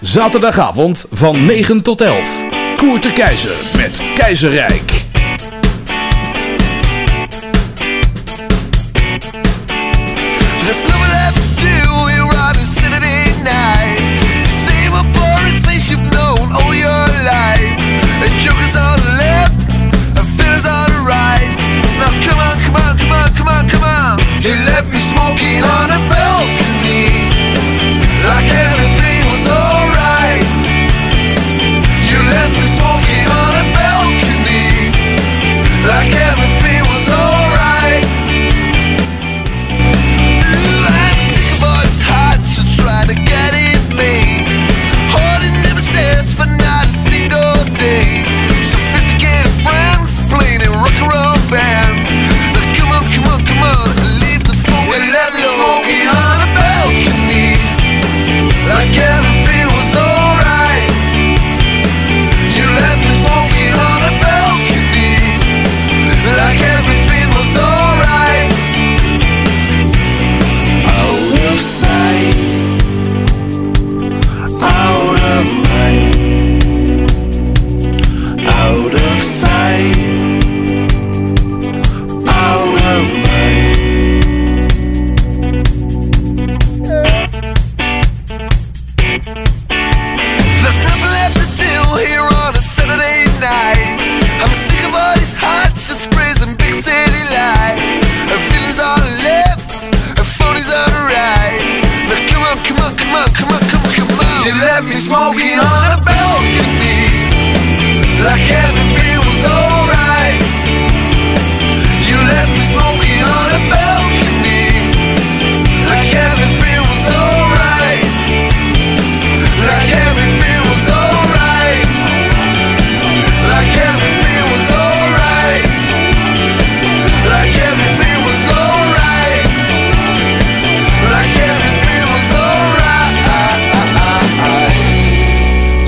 Zaterdagavond van 9 tot 11. Koert de Keizer met Keizerrijk. walking on a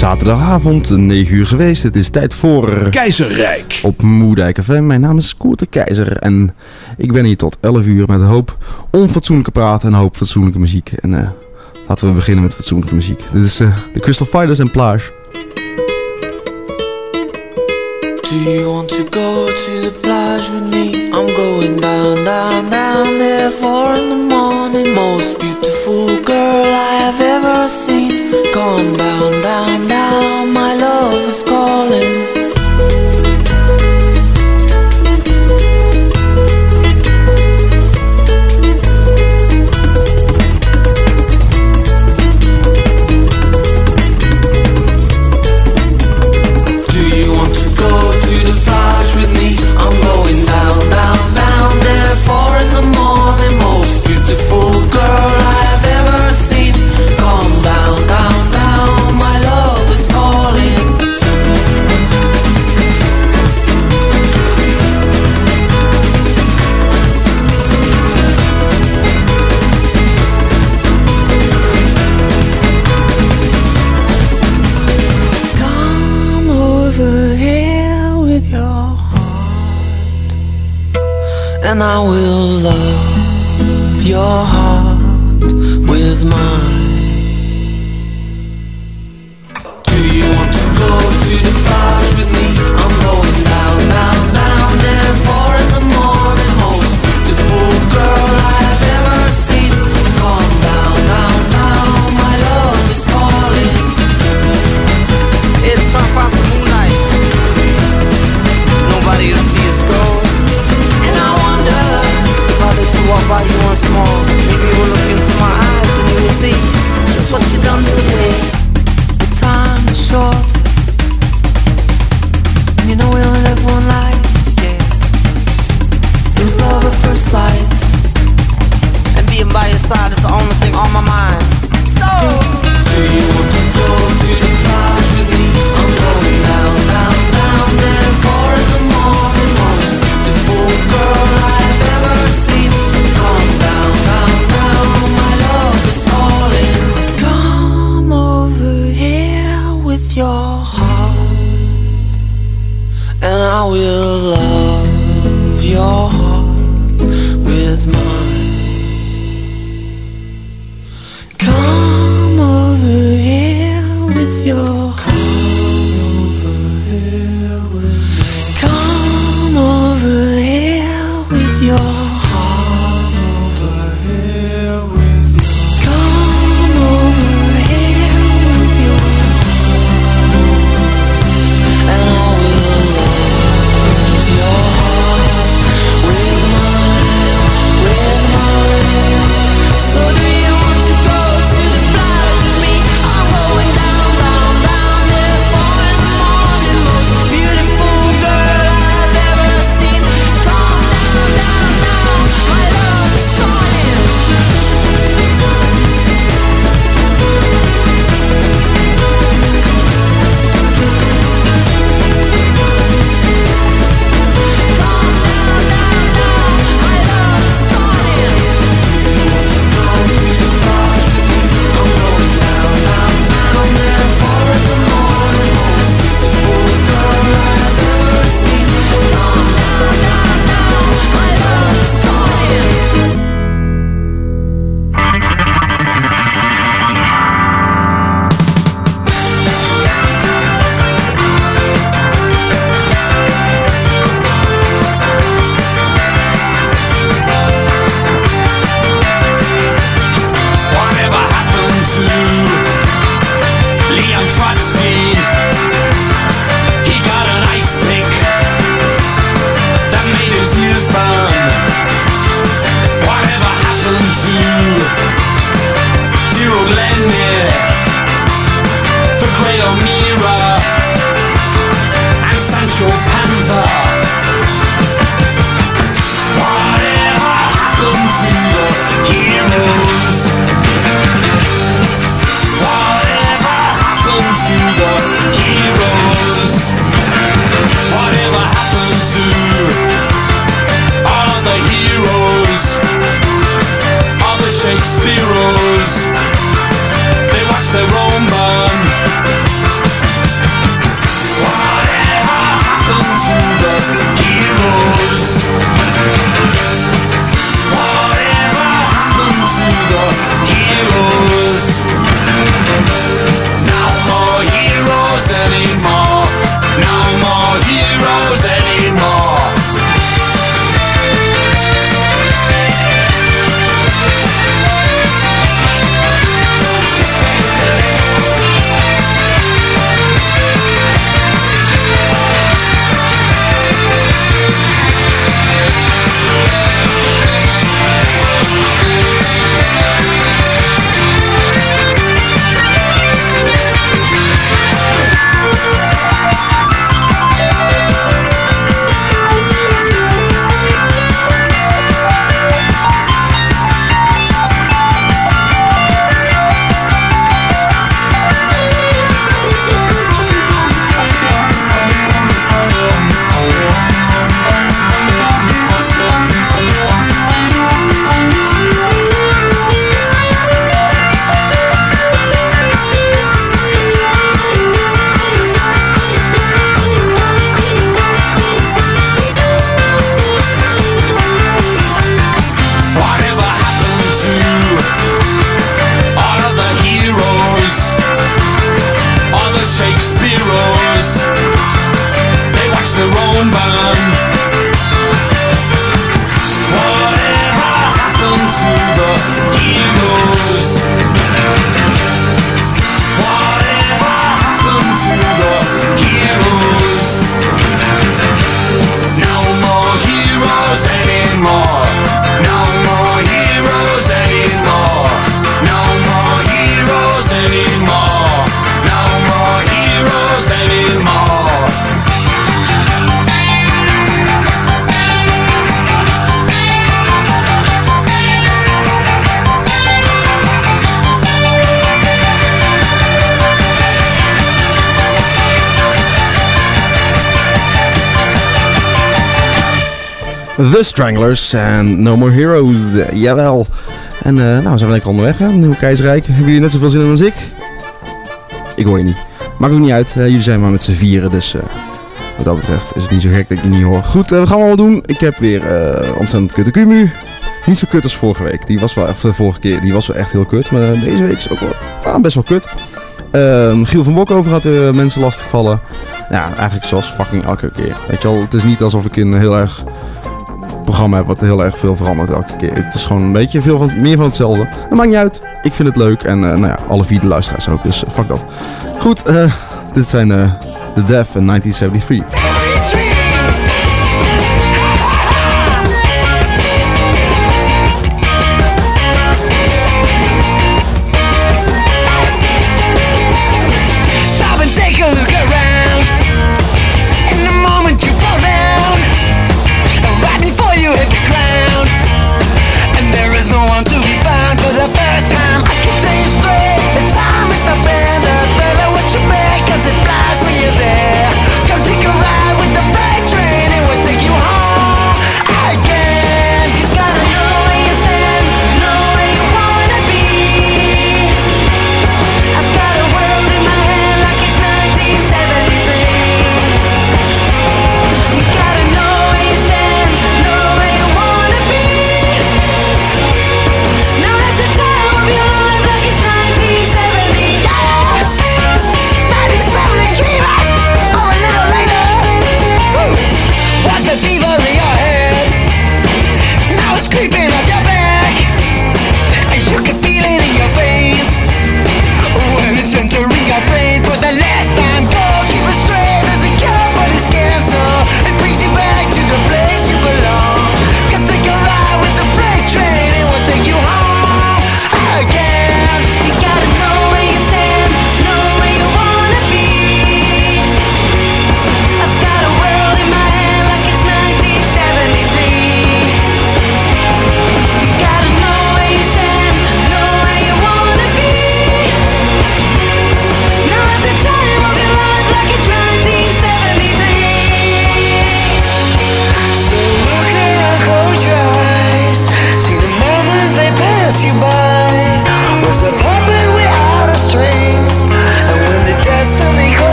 zaterdagavond, 9 uur geweest. Het is tijd voor... Keizerrijk! Op Moedijk FM. Mijn naam is Koert de Keizer en ik ben hier tot 11 uur met een hoop onfatsoenlijke praten en een hoop fatsoenlijke muziek. En uh, laten we beginnen met fatsoenlijke muziek. Dit is uh, de Crystal Fighters en Plage. Do you want to go to the plage with me? I'm going down, down, down there for in the morning Most beautiful girl I have ever seen Calm down, down, down, my love is calling. 那我。Stranglers en No More Heroes. Jawel. En eh, nou, we zijn lekker onderweg, hè? Nieuw Keizerrijk. Hebben jullie net zoveel zin in als ik? Ik hoor je niet. Maakt ook niet uit. eh, jullie zijn maar met z'n vieren, dus eh, wat dat betreft is het niet zo gek dat ik je niet hoor. Goed, we gaan allemaal doen. Ik heb weer ontzettend kutte kumu. Niet zo kut als vorige week. Die was wel, of de vorige keer, die was wel echt heel kut. Maar deze week is ook wel ah, best wel kut. Ehm, Giel van Bokhoven gaat uh, mensen lastigvallen. Ja, eigenlijk zoals fucking elke keer. Weet je wel, het is niet alsof ik een heel erg programma wat heel erg veel verandert elke keer. Het is gewoon een beetje veel van, meer van hetzelfde. Dat maakt niet uit. Ik vind het leuk. En eh, nou ja, alle vier de luisteraars ook. Dus fuck dat. Goed, eh, dit zijn eh The Deaf in 1973.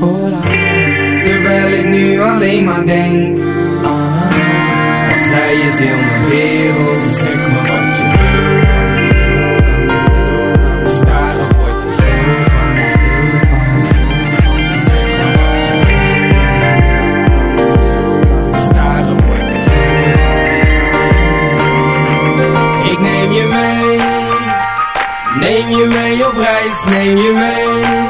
Terwijl ik nu alleen maar denk ah, Want zij is heel mijn wereld? Zeg me wat je wil dan, dan, dan Staren word je stil van, stil van, stil van. Zeg me wat je wil dan, dan Staren word je stil van. Ik neem je mee Neem je mee op reis, neem je mee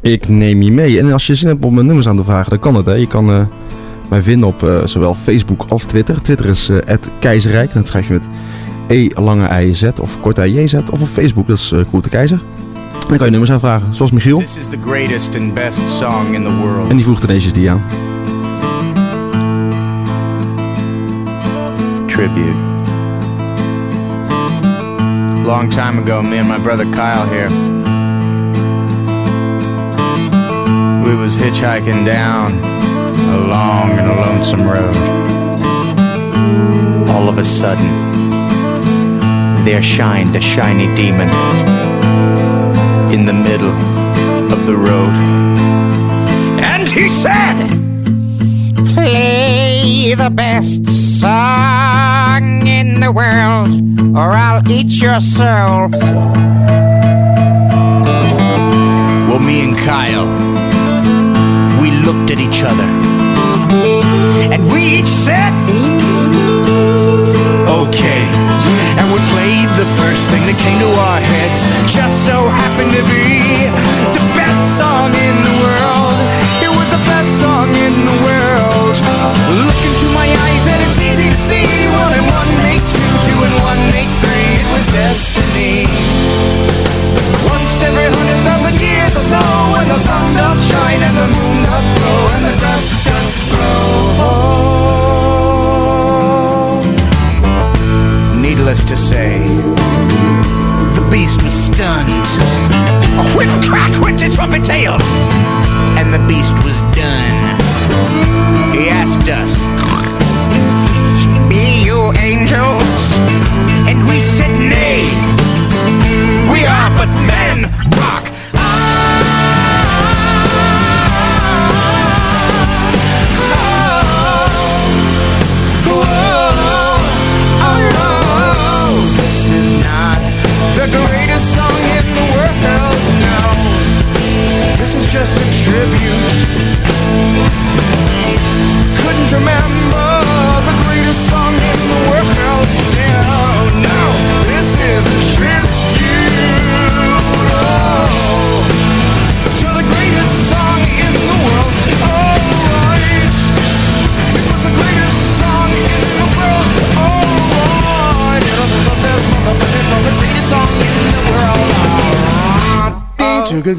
Ik neem je mee. En als je zin hebt om mijn nummers aan te vragen, dan kan het. Hè. Je kan eh, mij vinden op eh, zowel Facebook als Twitter. Twitter is keizerrijk. Dat schrijf je met E lange I Z of kort I J Z. Of op Facebook, dat is uh, Koert de Keizer. En dan kan je nummers aanvragen, zoals Michiel. This is the greatest and best song in the world. En die vroeg ineens die aan. Tribute. Long time ago, me and my brother Kyle here. We was hitchhiking down a long and a lonesome road. All of a sudden, there shined a shiny demon in the middle of the road. And he said, Play the best song in the world, or I'll eat your soul. Well, me and Kyle, looked at each other. And we each said, okay. And we played the first thing that came to our heads. Just so happened to be to say. The beast was stunned. A whip crack went his trumpet tail. And the beast was done. He asked us Be you angels? And we said nay. We are but men It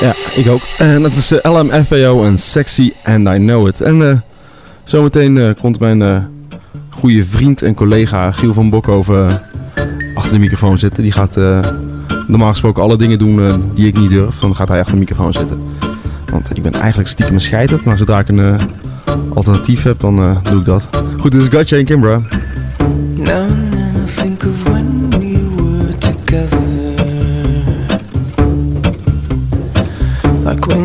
Ja, ik ook. En dat is eh, LMFAO en Sexy and I Know It. En eh, zometeen eh, komt mijn eh goede vriend en collega Giel van Bokhoven achter de microfoon zitten. Die gaat normaal gesproken alle dingen doen die ik niet durf. Dan gaat hij achter de microfoon zitten. Want ik ben eigenlijk stiekem een. Maar zodra ik een alternatief heb, dan doe ik dat. Goed, dit is Gotcha en Kimbra. Now and then I think of when we were together.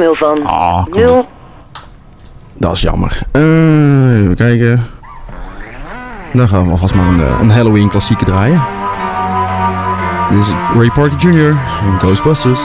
nul. van ah, Dat is jammer. Eh, even kijken. Dan gaan we alvast maar een, eh, een Halloween klassieke draaien. Dit is Ray Parker Jr. in Ghostbusters.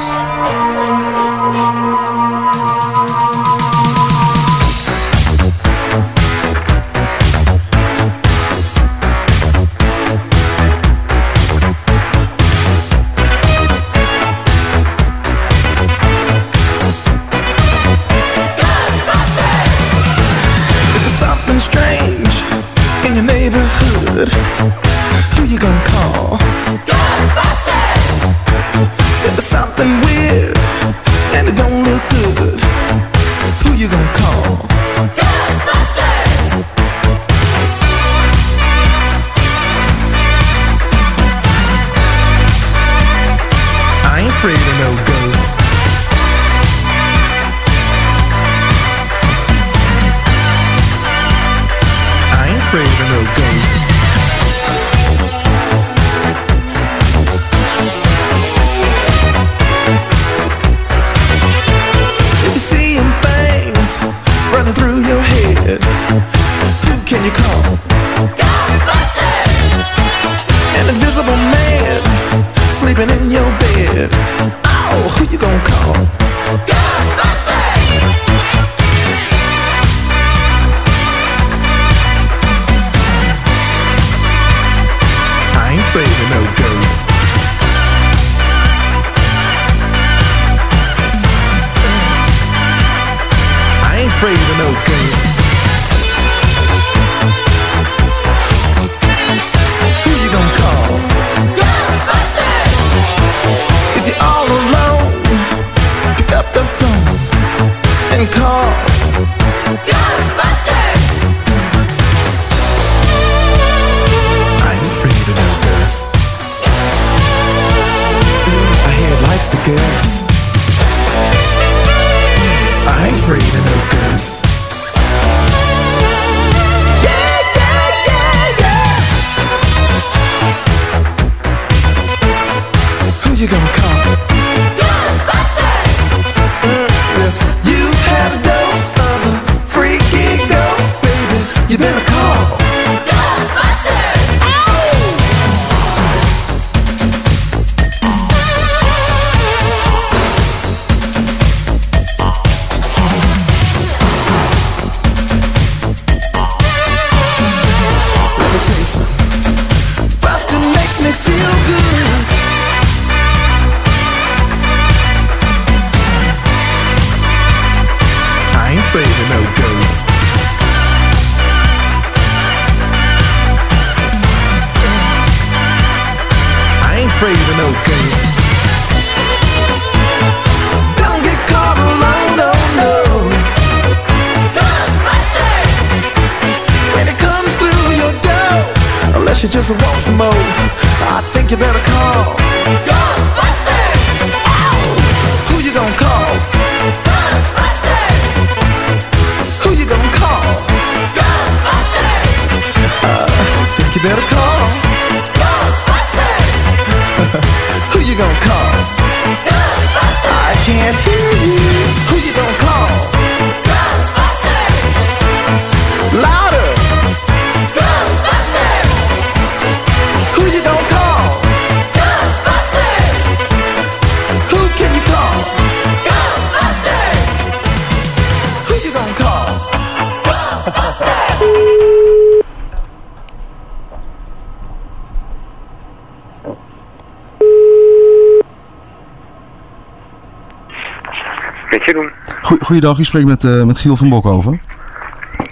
Goeiedag, u spreekt met, eh, met Giel van Bokhoven.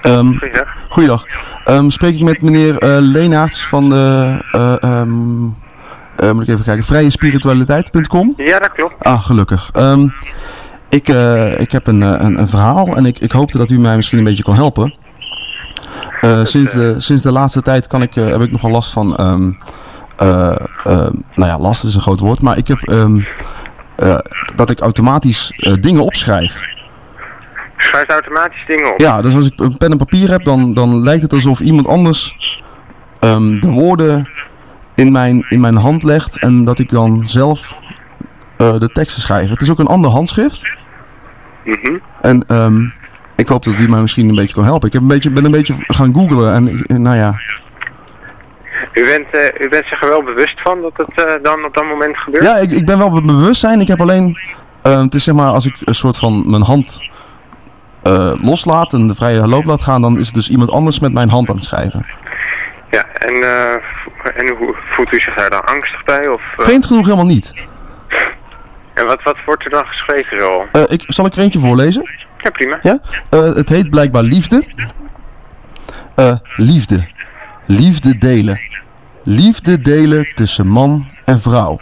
Um, goeiedag. Ehm, spreek ik met meneer uh, Leenaerts van de, eh, ehm, moet ik even kijken, VrijeSpiritualiteit.com. Ja, dat klopt. Ah, gelukkig. ik, ik heb een, een, een, verhaal en ik, ik hoopte dat u mij misschien een beetje kon helpen. sinds, de, sinds de laatste tijd kan ik, heb ik nogal last van, nou ja, last is een groot woord, maar ik heb... Dat ik automatisch dingen opschrijf. Schrijft automatisch dingen op. Ja, dus als ik een pen en papier heb, dan, dan lijkt het alsof iemand anders ehm, de woorden in mijn, in mijn hand legt en dat ik dan zelf eh, de teksten schrijf. Het is ook een ander handschrift. Mhm. En ehm, ik hoop dat u mij misschien een beetje kan helpen. Ik heb een beetje, ben een beetje gaan googlen en, eh, nou ja, u bent, eh, u bent zich er wel bewust van dat het dan op dat moment gebeurt? Ja, ik, ik ben wel bewust zijn. Ik heb alleen, ehm, het is zeg maar als ik een soort van mijn hand eh, loslaat en de vrije loop laat gaan, dan is het dus iemand anders met mijn hand aan het schrijven. Ja, en, eh, en hoe voelt u zich daar dan angstig bij? Of, eh, Vreemd genoeg helemaal niet. En wat, wat wordt er dan geschreven zo? Ik, zal ik er eentje voorlezen? Ja, prima. Ja? Het heet blijkbaar liefde. Liefde. Liefde delen. Liefde delen tussen man en vrouw.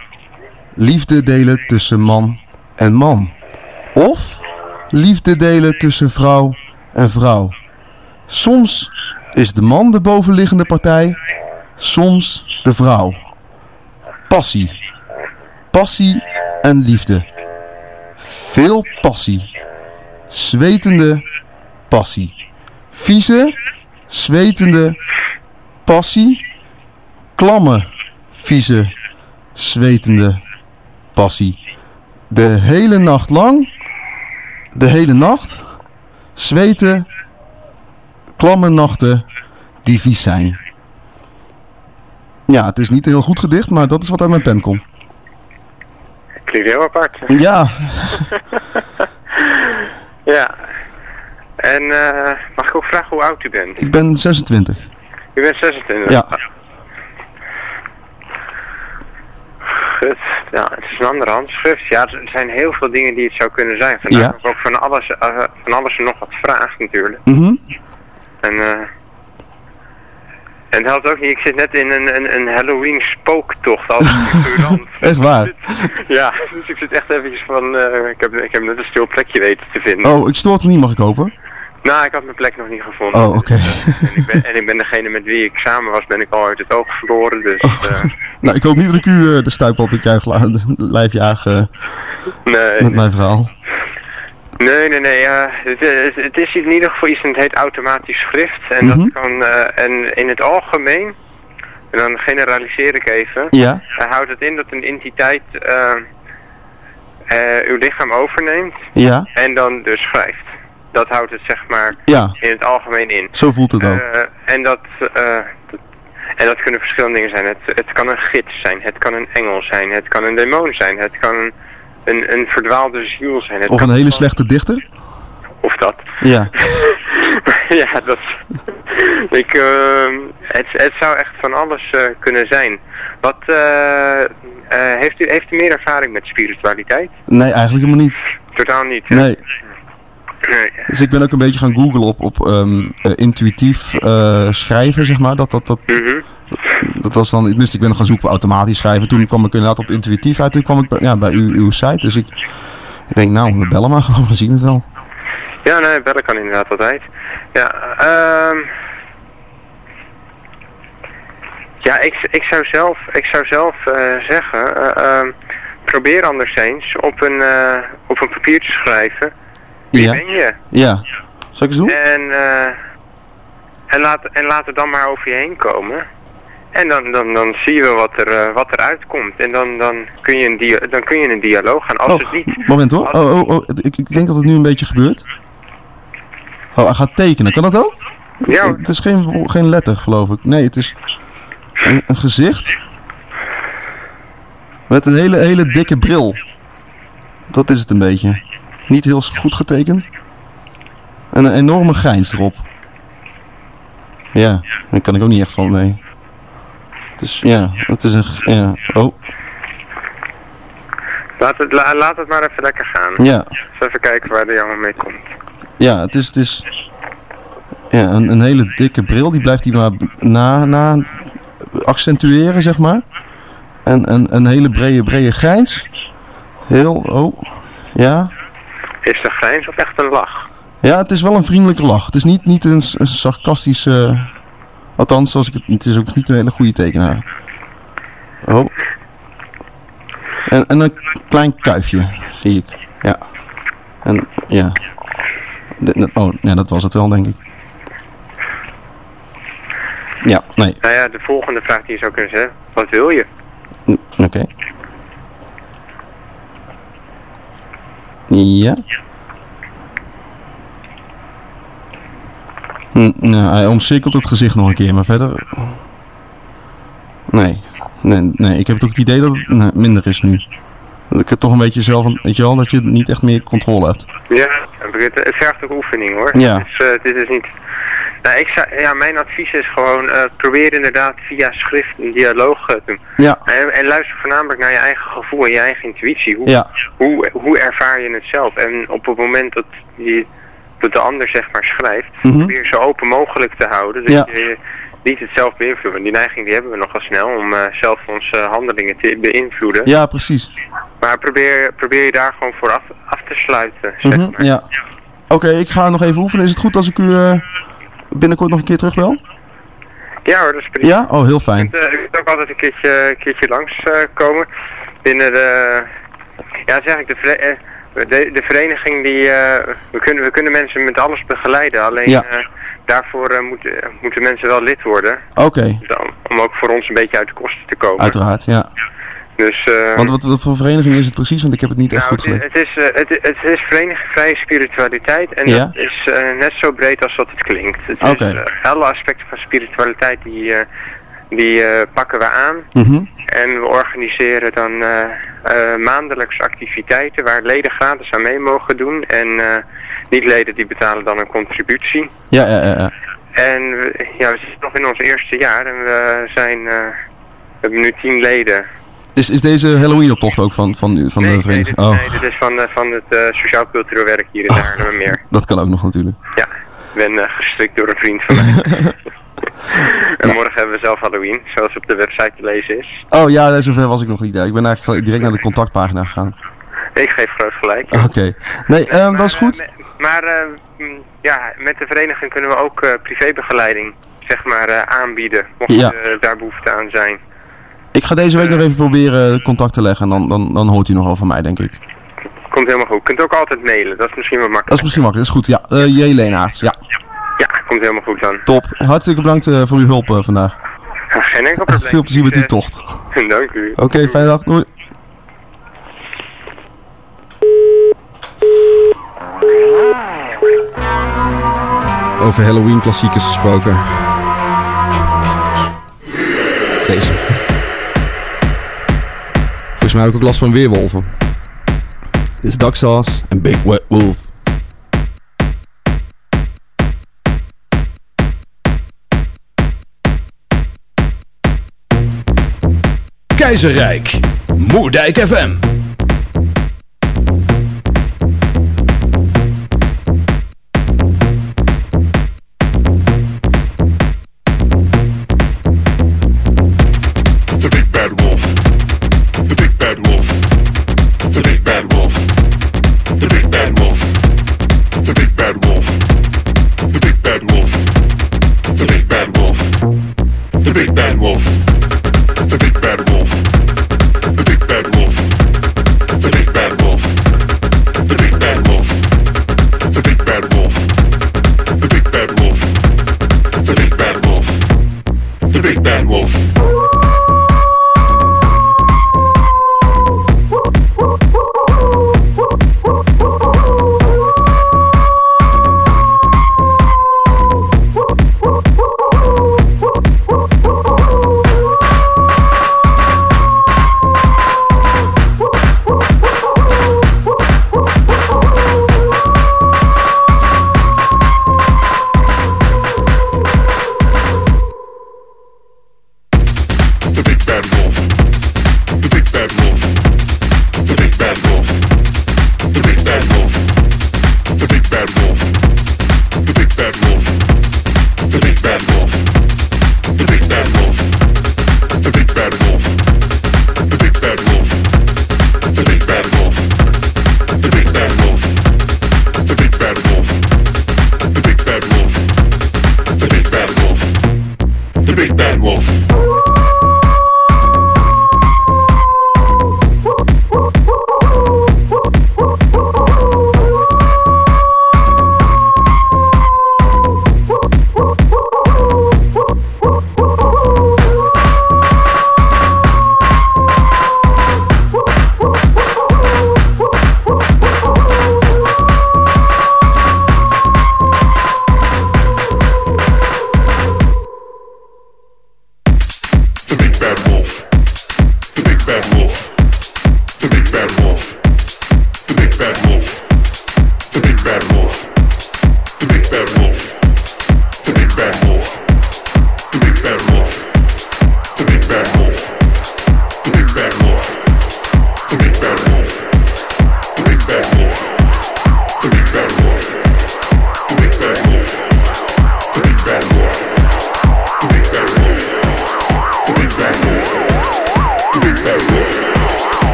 Liefde delen tussen man en man. Of liefde delen tussen vrouw en vrouw. Soms is de man de bovenliggende partij, soms de vrouw. Passie. Passie en liefde. Veel passie. Zwetende passie. Vieze, zwetende passie. Klamme, vieze, zwetende passie. De hele nacht lang, de hele nacht, zweten, klamme nachten die vies zijn. Ja, het is niet een heel goed gedicht, maar dat is wat uit mijn pen komt. Klinkt heel apart. Ja, Ja. En eh, mag ik ook vragen hoe oud u bent? ik ben 26. U bent 26? Ja. Ja, het is een ander handschrift. Ja, er zijn heel veel dingen die het zou kunnen zijn. Vandaar Ja. ook van alles, eh, van alles en nog wat vraag natuurlijk. Mhm. En, eh en het helpt ook niet, ik zit net in een, een, een Halloween spooktocht als figurant. Echt waar. ja, dus ik zit echt eventjes van, eh, ik, heb, ik heb net een stil plekje weten te vinden. Oh, ik stoor het niet, mag ik hopen? Nou, ik had mijn plek nog niet gevonden. Oh, oké. En ik, ben, en ik ben degene met wie ik samen was, ben ik al uit het oog verloren. Dus eh, Nou, ik hoop niet dat ik u eh, de stuip op het juich lijf jaag eh, nee. met mijn verhaal. Nee, nee, nee. eh, het, is- het is in ieder geval iets en het heet automatisch schrift. En Mhm. dat kan, eh, en in het algemeen, en dan generaliseer ik even, Ja. eh, houdt het in dat een entiteit eh, eh, uw lichaam overneemt Ja. en dan dus schrijft. Dat houdt het zeg maar Ja. in het algemeen in. Zo voelt het ook. Eh, en, dat, eh, dat- en dat kunnen verschillende dingen zijn. Het, het kan een gids zijn, het kan een engel zijn, het kan een demon zijn, het kan een, een, een verdwaalde ziel zijn. Het Of een hele slechte dichter? Of dat. Ja. ja, dat... ik, ehm, het, het zou echt van alles eh, kunnen zijn. Wat, eh, eh, heeft, u, heeft u meer ervaring met spiritualiteit? Nee, eigenlijk helemaal niet. Totaal niet. hè? Nee. Dus ik ben ook een beetje gaan googlen op, op ehm, eh, intuïtief eh, schrijven, zeg maar. Dat, dat, dat, Mhm. dat was dan, tenminste, ik ben nog gaan zoeken op automatisch schrijven. Toen kwam ik inderdaad op intuïtief uit. Toen kwam ik bij, ja, bij uw, uw site. Dus ik, ik denk, nou, we bellen maar gewoon, we zien het wel. Ja, nee, bellen kan inderdaad altijd. Ja, ehm ja ik, ik zou zelf, ik zou zelf eh, zeggen, eh, ehm, probeer anders eens op een, op een papier te schrijven. Wie Ja. ben je? Ja. Zal ik eens doen? En, eh, en, laat, en laat het dan maar over je heen komen. En dan, dan, dan zie je wel wat er, eh, wat er uitkomt. En dan, dan, kun je een dan kun je een dialoog gaan. Als Oh, het niet... moment hoor. Oh, oh, oh, ik, ik denk dat het nu een beetje gebeurt. Oh, hij gaat tekenen. Kan dat ook? Ja. Het is geen, geen letter, geloof ik. Nee, het is een, een gezicht. Met een hele, hele dikke bril. Dat is het een beetje. Niet heel goed getekend. En een enorme grijns erop. Ja, daar kan ik ook niet echt van mee. Dus ja, het is een... Ja. Oh, Laat het, la- laat het maar even lekker gaan. Ja. Dus even kijken waar de jongen mee komt. Ja, het is, het is ja, een, een hele dikke bril. Die blijft hij maar na, na accentueren, zeg maar. En een, een hele brede, brede grijns. Heel, oh, ja. Is een grijns of echt een lach? Ja, het is wel een vriendelijke lach. Het is niet, niet een, een sarcastische... althans, zoals ik het, het is ook niet een hele goede tekenaar. Oh. En, en een klein kuifje, zie ik. Ja. En, ja. De- de- oh, ja, dat was het wel, denk ik. Ja, nee. Nou ja, de volgende vraag die je zou kunnen stellen. Wat wil je? Oké. Ja. Hm, nou, hij omcirkelt het gezicht nog een keer, maar verder... Nee. Nee, nee ik heb ook het idee dat het nee, minder is nu. Dat ik het toch een beetje zelf, weet je wel, dat je niet echt meer controle hebt. Ja, het, vergt ook oefening hoor. Ja. Eh, dit is niet... Nou, ik zou, ja, mijn advies is gewoon, eh, probeer inderdaad via schrift een dialoog eh, te doen. Ja. En, en luister voornamelijk naar je eigen gevoel en je eigen intuïtie. Hoe, Ja. hoe, hoe ervaar je het zelf? En op het moment dat, je, dat de ander zeg maar schrijft, Mhm. probeer zo open mogelijk te houden. Ja. je niet het zelf beïnvloeden. Want die neiging die hebben we nogal snel om eh, zelf onze handelingen te beïnvloeden. Ja, precies. Maar probeer, probeer je daar gewoon voor af, af te sluiten. Zeg Mhm, maar. ja. Oké, ik ga nog even oefenen. Is het goed als ik u binnenkort nog een keer terugbel? Ja hoor, dat is prima. Ja? Oh, heel fijn. Kunt, eh, je kunt ook altijd een keertje, een keertje langskomen komen binnen de, ja zeg ik, de, eh, de, de vereniging die, eh, we, kunnen, we kunnen mensen met alles begeleiden. Alleen Ja. eh, daarvoor eh, moeten, moeten mensen wel lid worden. Oké, Dan, om ook voor ons een beetje uit de kosten te komen. uiteraard, ja. Dus, eh, Want wat, wat voor vereniging is het precies? Want ik heb het niet echt nou, goed gelezen. het, is, eh, het, het is vereniging vrije spiritualiteit en Ja. dat is eh, net zo breed als dat het klinkt. Het is, alle aspecten van spiritualiteit die, die pakken we aan. Mhm. En we organiseren dan maandelijks activiteiten waar leden gratis aan mee mogen doen. En eh, niet-leden die betalen dan een contributie. Ja, ja, ja, ja. En we, ja, we zitten nog in ons eerste jaar en we zijn, we hebben nu tien leden. Is, is deze Halloween-optocht ook van, van, van nee, de nee, vereniging? dit, oh, nee, dit is van, eh, van het eh, sociaal-cultureel werk hier in Haarlemmermeer. dat kan ook nog natuurlijk. Ja, ik ben eh, gestrikt door een vriend van mij. en morgen hebben we zelf Halloween, zoals op de website te lezen is. Oh ja, nee, zover was ik nog niet. Ja, Ik ben eigenlijk direct naar de contactpagina gegaan. Ik geef groot gelijk. Oké. Nee, ehm, dat is goed. Maar mm, ja, met de vereniging kunnen we ook privébegeleiding zeg maar, aanbieden, mocht Ja. eh, daar behoefte aan zijn. Ik ga deze week nog even proberen contact te leggen en dan, dan, dan hoort u nog wel van mij, denk ik. Komt helemaal goed. Je kunt ook altijd mailen, dat is misschien wel Dat is makkelijk. misschien makkelijk, dat is goed. Ja, uh, J. Leenaerts. Ja, Ja, komt helemaal goed dan. top. Hartstikke bedankt eh, voor uw hulp eh, vandaag. Geen enkel probleem. Veel plezier met uw Eh, tocht. Dank u. Oké, fijne dag. Doei. Over Halloween klassiekers gesproken. Deze. Mij heb ik ook last van weerwolven. Dit is Stars en Big Wet Wolf. Keizerrijk. Moerdijk FM.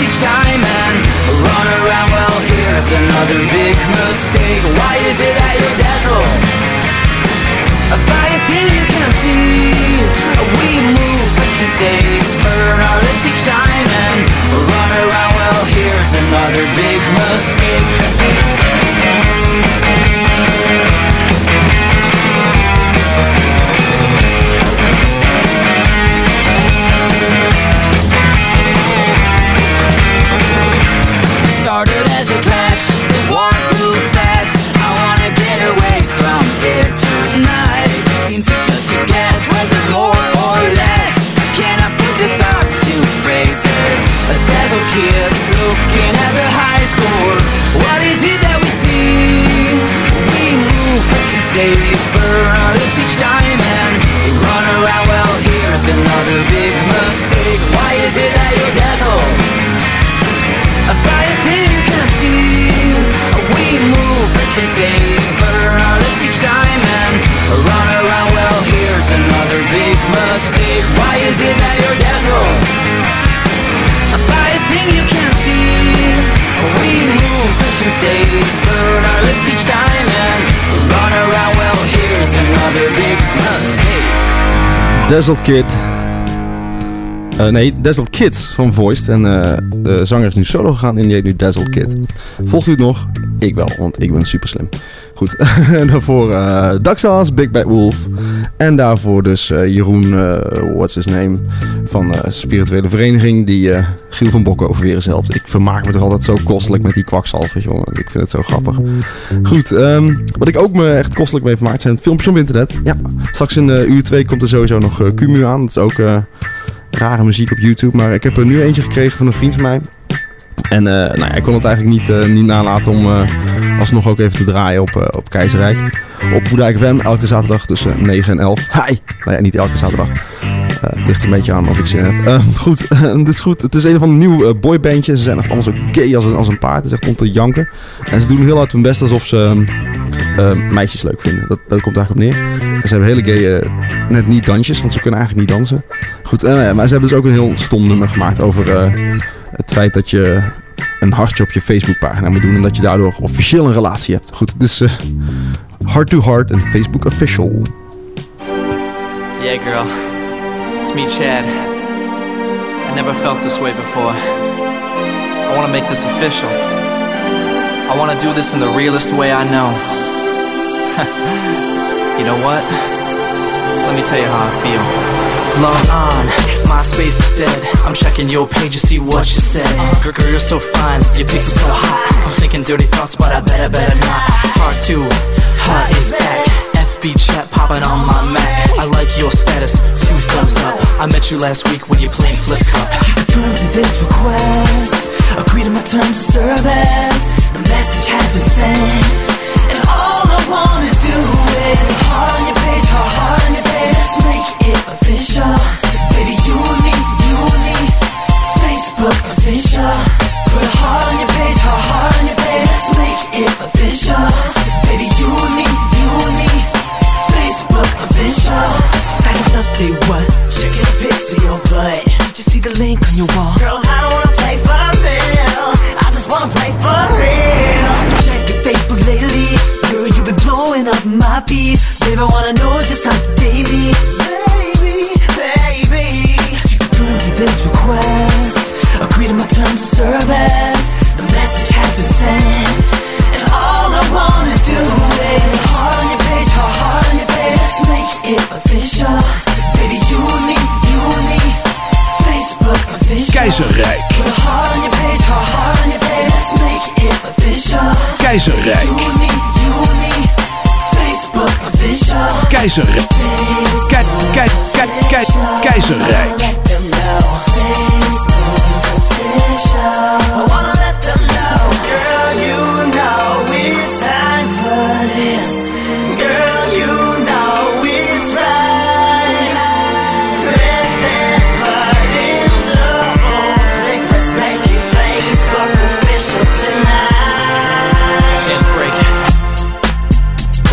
each time and run around, well, here's another big mistake. Why is it that you're see, we move each time and run around, well, here's another big mistake. days burn out each time And you run around, well here's another big mistake Why is it that you're dazzled? A fire till you can't see We move friction stays burn out each time And run around, well here's another big mistake Why is it that you're dazzled? A thing you can't see We move friction stays burn our lips each time Dazzled Kid. Eh, nee, Dazzle Kids van Voiced. En eh, de zanger is nu solo gegaan en die heet nu Dazzle Kid. Volgt u het nog? Ik wel, want ik ben super slim. Goed, daarvoor eh, uh, Daxas, Big Bad Wolf. En daarvoor dus Jeroen, what's his name? Van eh, Spirituele Vereniging, die eh, Giel van Bokkenhoven weer eens helpt. Ik vermaak me toch altijd zo kostelijk met die kwakzalvers, jongen. Ik vind het zo grappig. Goed, ehm, wat ik ook me echt kostelijk mee vermaakt zijn filmpjes op internet. Ja, straks in eh, uur 2 komt er sowieso nog eh, Kumu aan. Dat is ook rare muziek op YouTube. Maar ik heb er nu eentje gekregen van een vriend van mij. En nou ja, ik kon het eigenlijk niet, niet nalaten om alsnog ook even te draaien op, op Keizerrijk. Op Boerdijk FM, elke zaterdag tussen 9 en 11. Hi! Nou ja, niet elke zaterdag. Eh, ligt een beetje aan of ik zin heb. Eh, goed, het is goed. Het is een van de nieuw eh, boybandje. Ze zijn echt allemaal zo gay als een, als een paard. Het is echt om te janken. En ze doen heel hard hun best alsof ze eh, meisjes leuk vinden. Dat, dat komt eigenlijk op neer. En ze hebben hele gay, eh, net niet dansjes, want ze kunnen eigenlijk niet dansen. Goed, maar ze hebben dus ook een heel stom nummer gemaakt over het feit dat je een hartje op je Facebookpagina moet doen. En dat je daardoor officieel een relatie hebt. Goed, het is Heart to Heart en Facebook Official. Yeah, girl. It's me, Chad. I never felt this way before. I want to make this official. I want to do this in the realest way I know. you know what? Let me tell you how I feel. Log on, my space is dead. I'm checking your page to see what you said. Girl, girl, you're so fine, your pics are so hot. I'm thinking dirty thoughts, but I better, better not. Part two, hot is back. FB chat popping on my Mac. I like your status, two thumbs up. I met you last week when you played Flip Cup. Confirm to this request. Agree to my terms of service. The message has been sent. And all I wanna do is heart on your page, heart on your page. Let's make it official. Update what? The pics of your butt. Did you see the link on your wall? Girl, official. Keizerrijk. Kijk, kijk, kijk, kijk, Keizerrijk.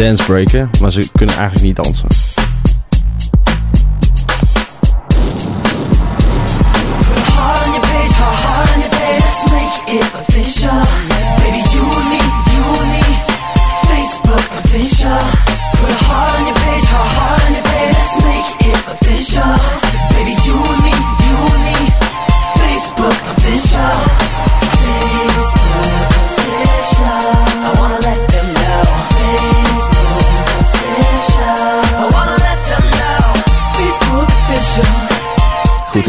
Dance breken, maar ze kunnen eigenlijk niet dansen.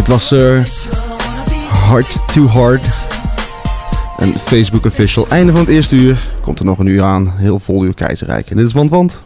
Het was eh Hard to Hard. En Facebook Official. Einde van het eerste uur. Komt er nog een uur aan. Heel vol uur Keizerrijk. En dit is Want Want.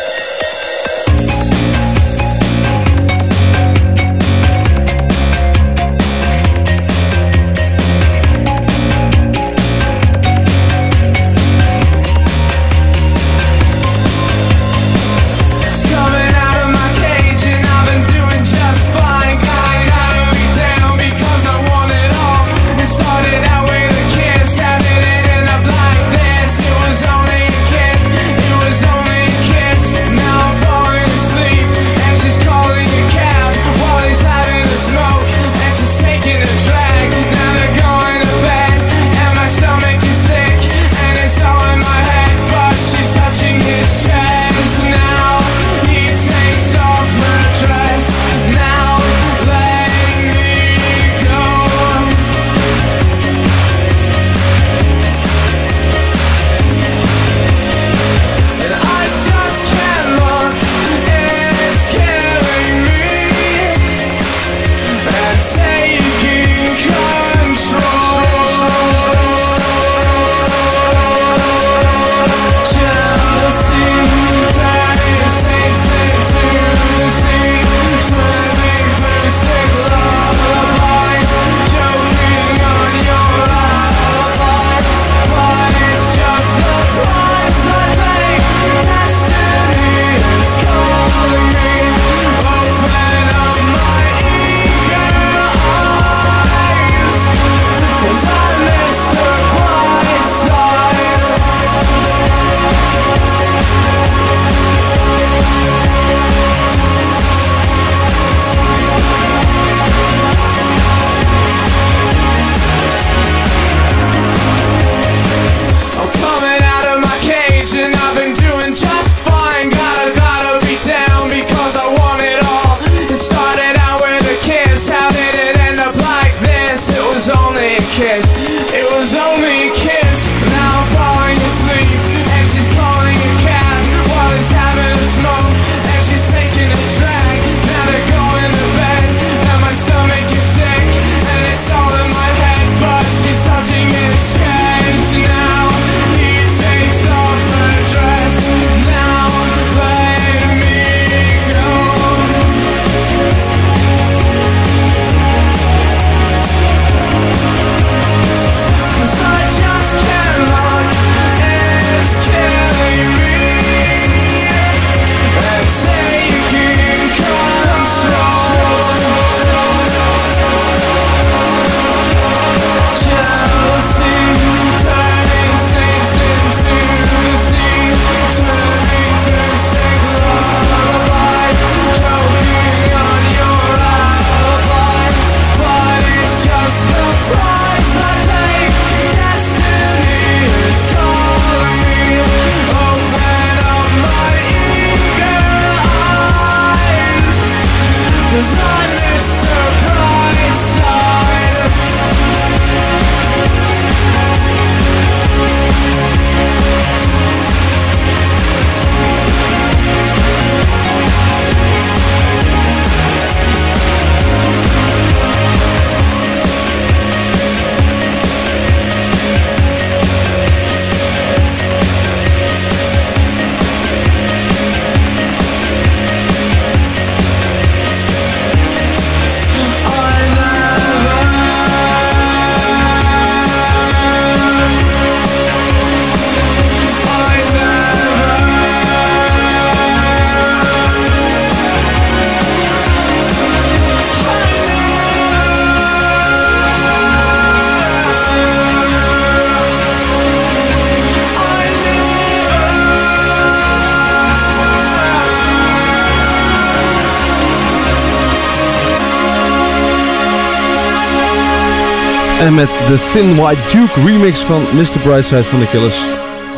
Met de Thin White Duke remix van Mr. Brightside van de Killers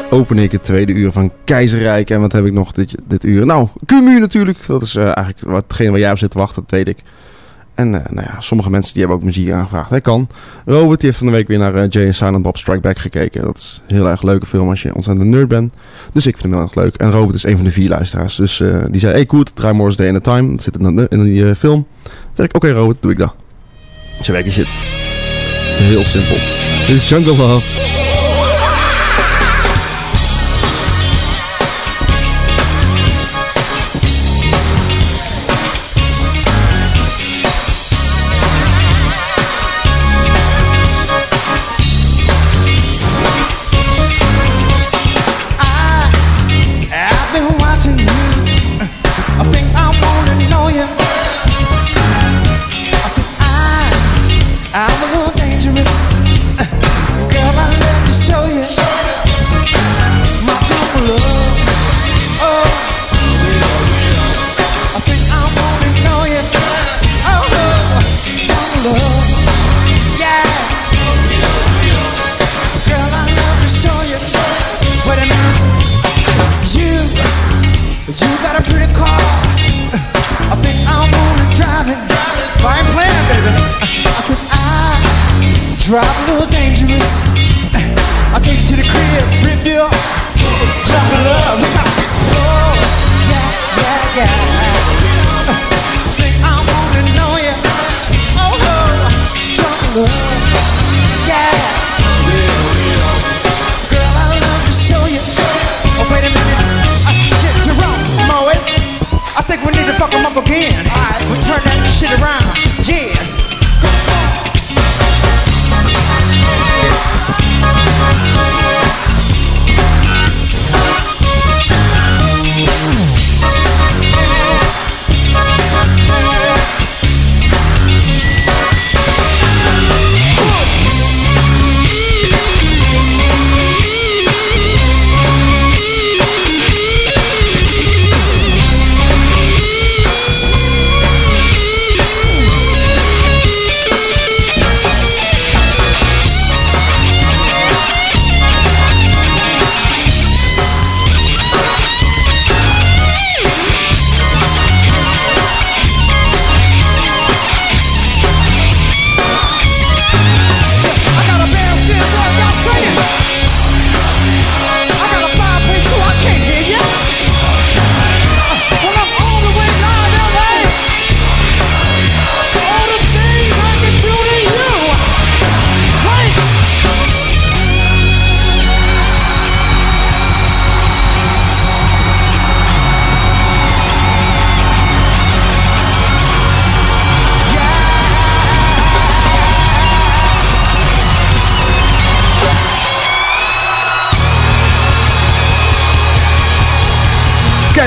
open ik het tweede uur van Keizerrijk. En wat heb ik nog dit, dit uur? Nou, Cumu natuurlijk. Dat is eh, eigenlijk watgene waar jij op zit te wachten, dat weet ik. En eh, nou ja, sommige mensen die hebben ook muziek aangevraagd. Hij kan. Robert heeft van de week weer naar eh, Jay and Silent Bob Strike Back gekeken. Dat is een heel erg leuke film als je ontzettend nerd bent. Dus ik vind hem heel erg leuk. En Robert is een van de vier luisteraars. Dus die zei, hey goed, draai Morris Day in the Time. Dat zit in, de, in die film. Toen zei ik, oké Robert, doe ik dat. Zijn werkje zit. Heel simpel. Dit is Jungle Love.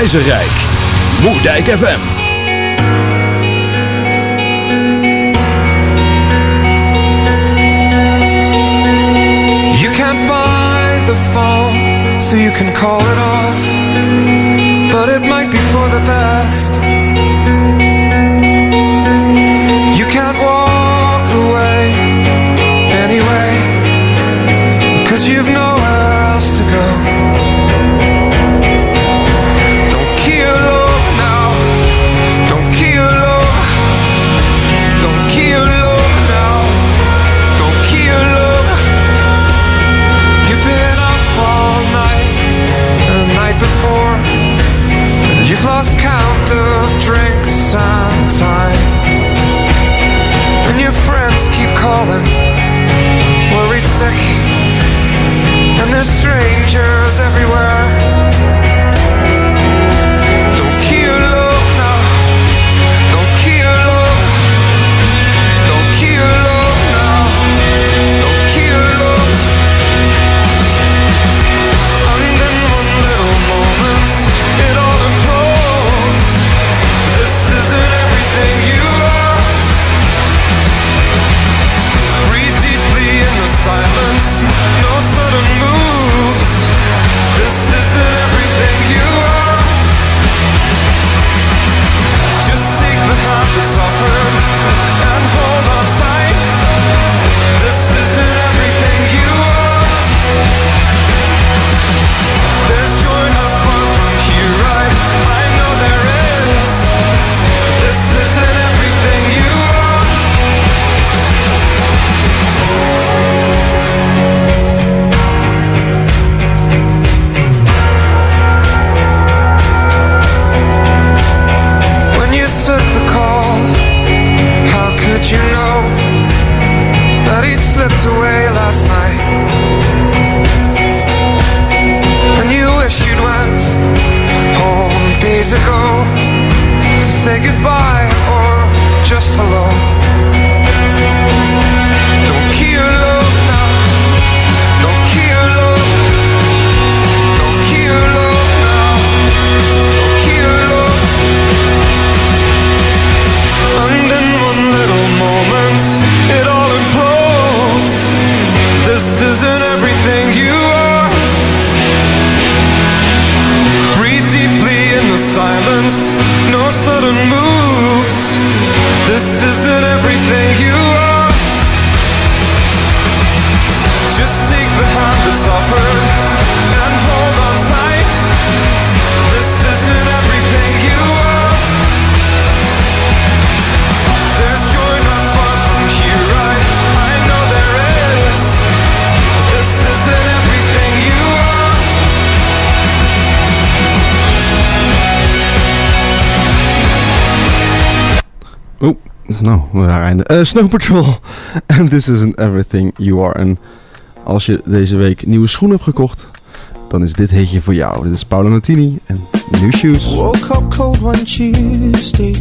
Keizerrijk. Moerdijk FM. You can't find the phone, so you can call it on. Raar einde. Eh, Snow Patrol. And this isn't everything you are. En als je deze week nieuwe schoenen hebt gekocht, dan is dit hitje voor jou. Dit is Paolo Nutini en New Shoes. Woke up cold one Tuesday.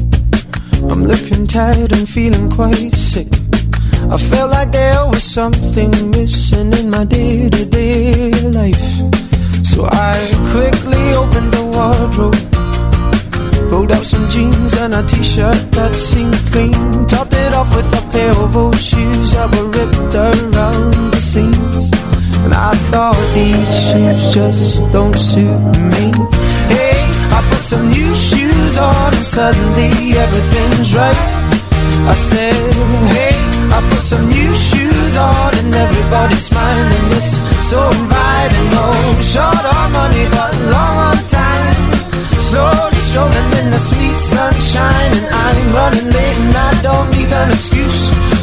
I'm looking tired and feeling quite sick. I felt like there was something missing in my day to day life. So I quickly opened the wardrobe. Pulled out some jeans and a t shirt that seemed clean. Topped it off with a pair of old shoes that were ripped around the seams. And I thought these shoes just don't suit me. Hey, I put some new shoes on and suddenly everything's right. I said, hey, I put some new shoes on and everybody's smiling. It's so inviting. No short on money, but long on time. Slowly strolling in the sweet sunshine, and I'm running late and I don't need an excuse.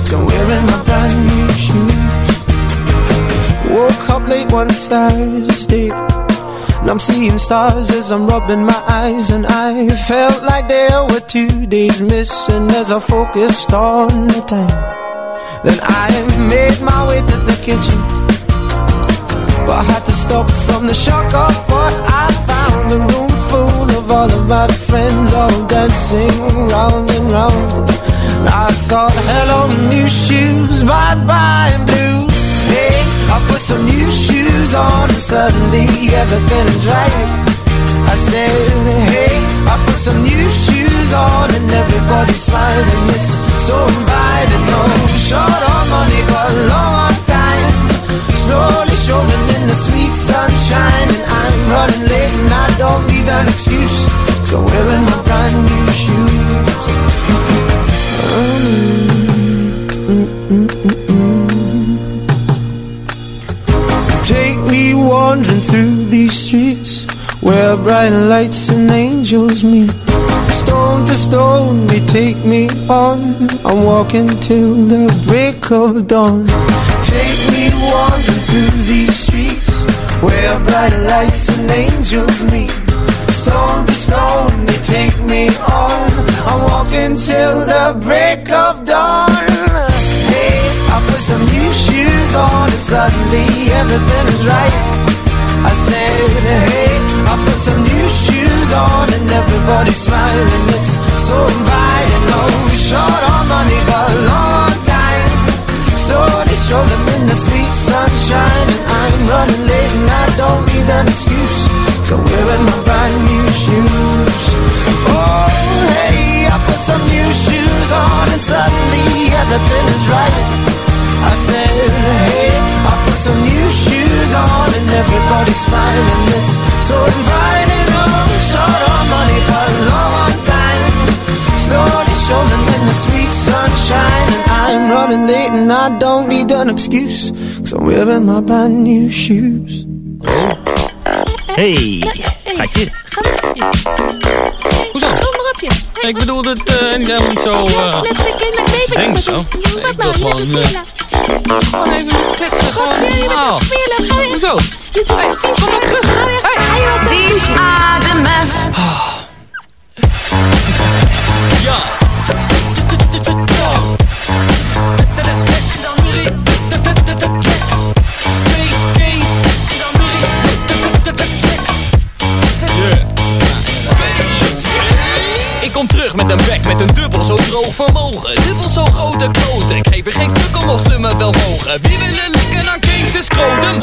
So I'm wearing my brand new shoes. Woke up late one Thursday. And I'm seeing stars as I'm rubbing my eyes And I felt like there were two days missing As I focused on the time Then I made my way to the kitchen But I had to stop from the shock of what I found A room full all of my friends All dancing round and round And I thought, hello new shoes, bye bye blues Hey, I put some new shoes on and suddenly everything is right. I said, hey, I put some new shoes on and everybody's smiling. It's so inviting. Oh, no short on money, but long on time. Slowly showing in the sweet sunshine, need an excuse. So I'm wearing my brand new shoes. Take me wandering through these streets where bright lights and angels meet. Stone to stone, they take me on. I'm walking till the break of dawn. Take me wandering through these streets where bright lights and angels meet. Stone to stone, they take me on. I'm walking till the break of dawn. Hey, I put some new shoes on and suddenly everything is right. I said, hey, I put some new shoes on and everybody's smiling. It's so inviting. No oh, short on money, but long on time. Slowly strolling in the sweet sunshine, and I'm running late and I don't need an excuse. So wearing my brand new shoes. Oh, hey, I put some new shoes on and suddenly everything is right. I said, hey, I put some new shoes on and everybody's smiling. It's so inviting. Oh, short on money, but long on time. Slowly strolling in the sweet sunshine, and I'm running late and I don't need an excuse. So I'm wearing my brand new shoes. Hey, gaatje. Hoezo? Ik bedoel het eh, niet helemaal zo... eh vreemd of zo. Ik wil gewoon... eh, gewoon even met kletsen, gewoon normaal. Hoezo? Hey, kom maar terug. Hey. Diep ademen. Ja. Kom terug met een bek met een dubbel zo droog vermogen. Dubbel zo grote kloten Ik geef er geen stuk om of ze me wel mogen. Wie willen likken aan Kees' scrotum?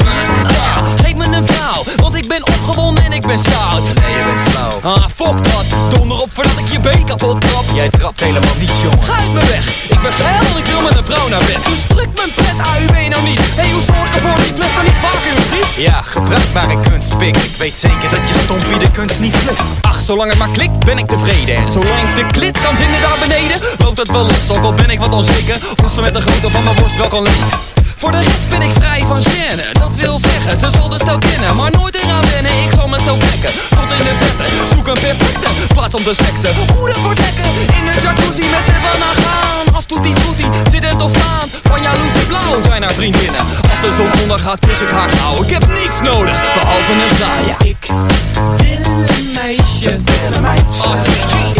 Ja, geef me een vrouw Want ik ben opgewonden en ik ben stout. Nee, je bent flauw. Ah, fuck dat. Donder op voordat ik je been kapot trap. Jij trapt helemaal niet, jongen. Ga uit me weg. Ik ben geil en ik wil met een vrouw naar bed. Dus druk mijn pret AUB nou niet. Hey, hoe zorg ik ervoor die vlucht dan niet vaker schiet? Ja, gebruikbare kunstpik. Ik weet zeker dat je stompie de kunst niet flikt. Ach, zolang het maar klikt, ben ik tevreden. En zolang ik de klit kan vinden daar beneden, loopt het wel los. Ook al ben ik wat onzeker, of ze met de grootte van mijn worst wel kan leven. Voor de rest ben ik vrij van gêne. Dat wil zeggen, ze zal de stel kennen, maar nooit eraan wennen. Ik zal mezelf trekken, tot in de vette. Zoek een perfecte plaats om te seksen. Hoe dat wordt lekker, in een jacuzzi met de banaan gaan. Als toetie fruity, zittend of staan. Van jaloezie blauw zijn haar vriendinnen. Als de zon ondergaat, kus ik haar gauw. Ik heb niets nodig, behalve een zaai. Ja, ik wil een meisje, wil een meisje.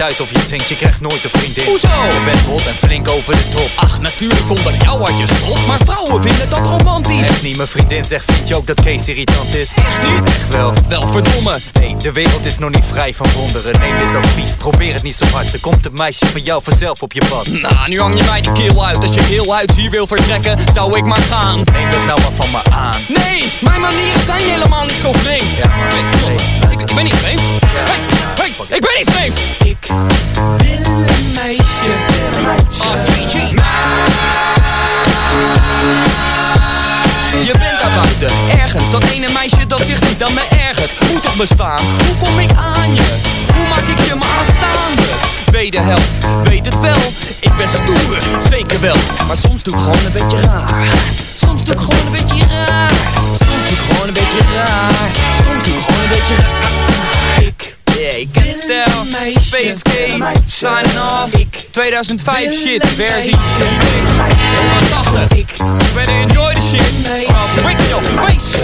maakt niet uit of je zingt, je krijgt nooit een vriendin. Hoezo? Je bent bot en flink over de top. Ach, natuurlijk komt dat jou uit je strot, maar vrouwen vinden dat romantisch. Echt niet, mijn vriendin zegt, vind je ook dat Kees irritant is? Echt niet? Echt wel. Wel verdomme. Nee, de wereld is nog niet vrij van wonderen. Neem dit advies, probeer het niet zo hard. Er komt een meisje van jou vanzelf op je pad. Nou, nu hang je mij de keel uit. Als je heel uit hier wil vertrekken, zou ik maar gaan. Neem dat nou maar van me aan. Nee, mijn manieren zijn helemaal niet zo vreemd. Ja, maar Nee, ik, ik ben niet vreemd. Hey, hey, ik ben niet vreemd. Ik ergens, dat ene meisje dat zich niet aan me ergert. Moet toch bestaan, hoe kom ik aan je? Hoe maak ik je me aanstaande? Wederhelft, weet het wel, ik ben stoer, zeker wel. Maar soms doe ik gewoon een beetje raar. Soms doe ik gewoon een beetje raar. Soms doe ik gewoon een beetje raar. Soms doe ik gewoon een beetje raar yeah, ik ken stijl Space Case, signing off 2005 shit, versie 87 Ik ben enjoy the shit I'll break your face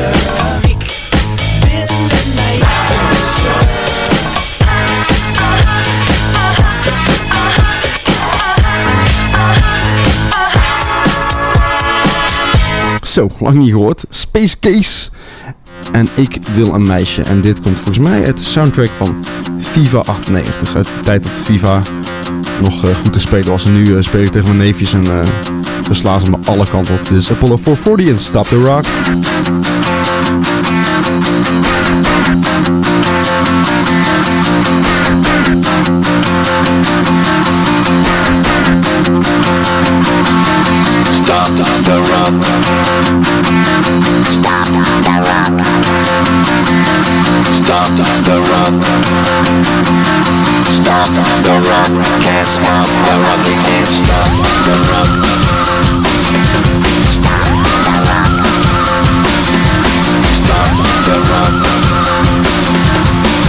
Zo, lang niet gehoord. Space Case. En ik wil een meisje. En dit komt volgens mij uit de soundtrack van FIFA 98. Uit de tijd dat FIFA nog eh, goed te spelen was. En nu eh, speel ik tegen mijn neefjes en eh verslaan ze me alle kanten op. Dit is Apollo 440 en the Rock. Stop the rock. Stop the rock. Can't stop the rock. You can't stop the rock. Stop the rock. Stop the rock.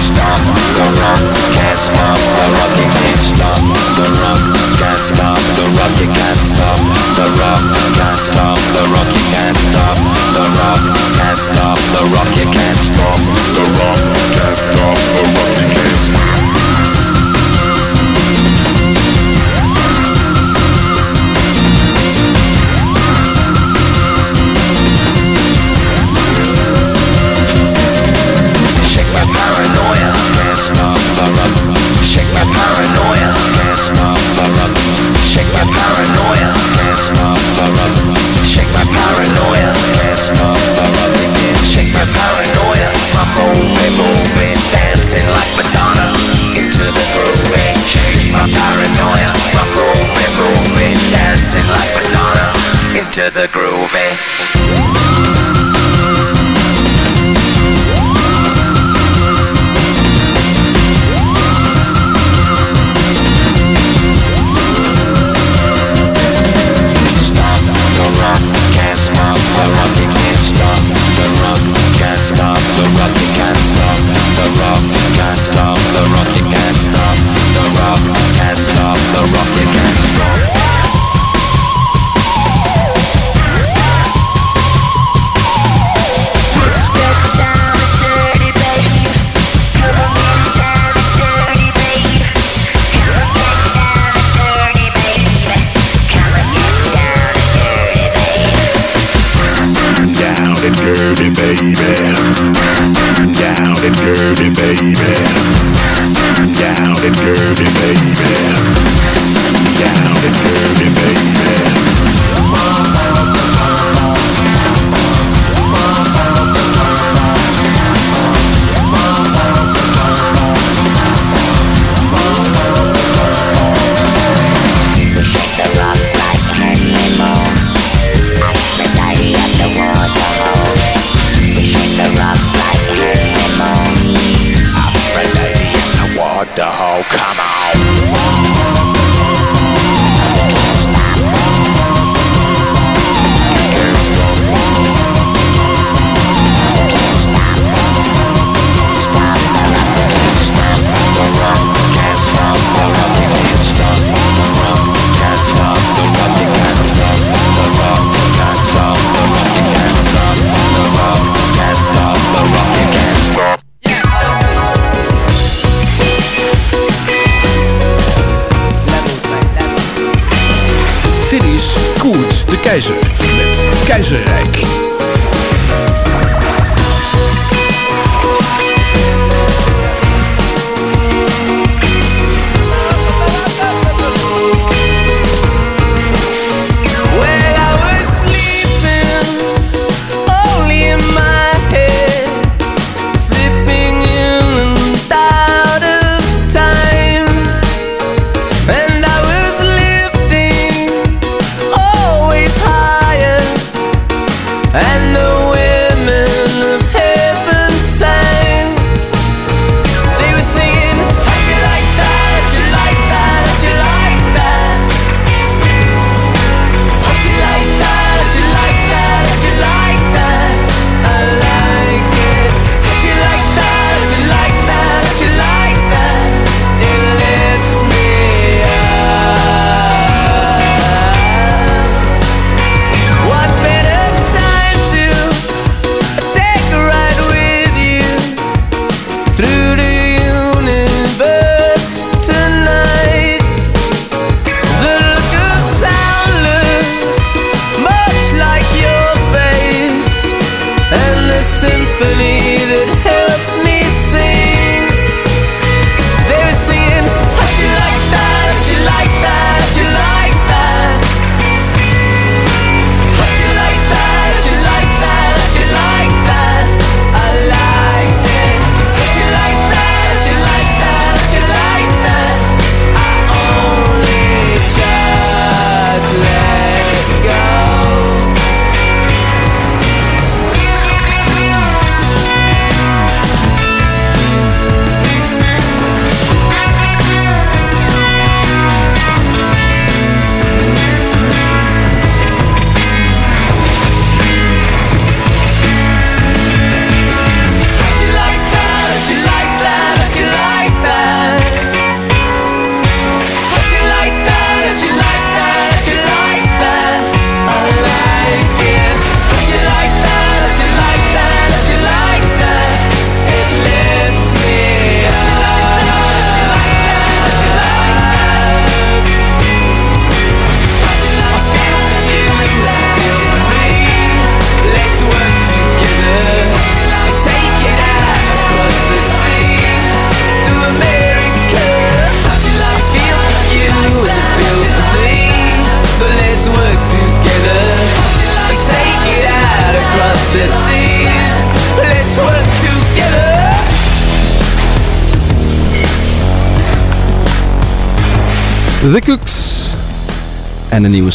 Stop the rock. Can't stop the rock. You can't stop the rock. Can't stop the rock. You can't stop the rock. Can't stop the rock. You can't stop the rock. Can't stop the rock. You can't stop the rock. Can't stop the rock. You can't into the groovy. Stop the rock, can't stop the rocky can't stop the rug can't stop the rugby can't stop the rock, can't stop the rock, baby.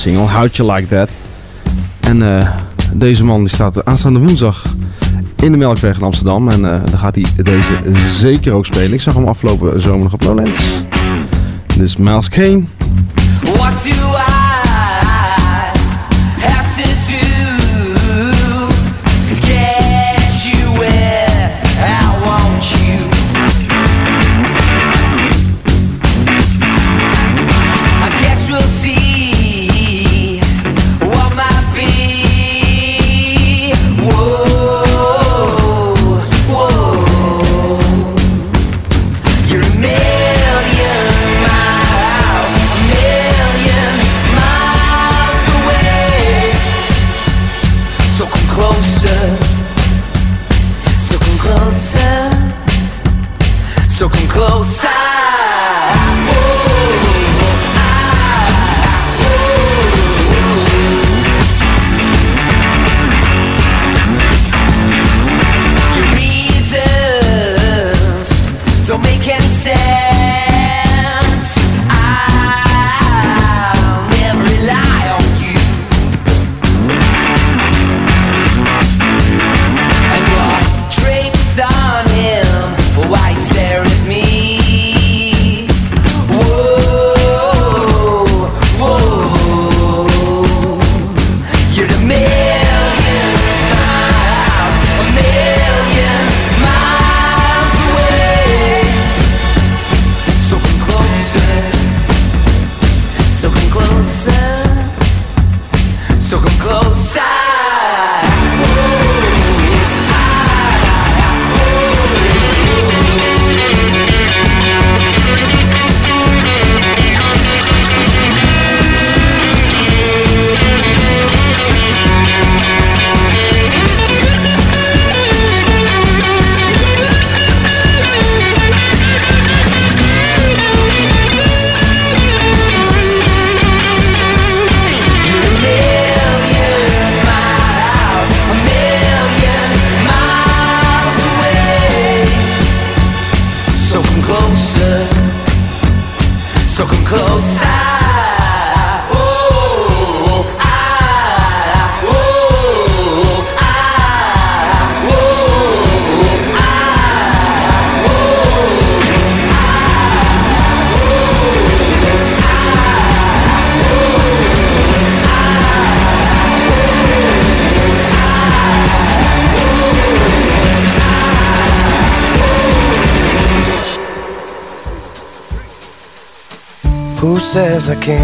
single Houd You Like That. En eh, deze man die staat aanstaande woensdag in de Melkweg in Amsterdam. En uh, daar gaat hij deze zeker ook spelen. Ik zag hem afgelopen zomer nog op Lowlands. is Miles Kane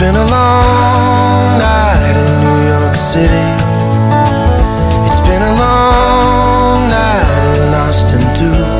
Been a long night in New York City. It's been a long night in Austin too.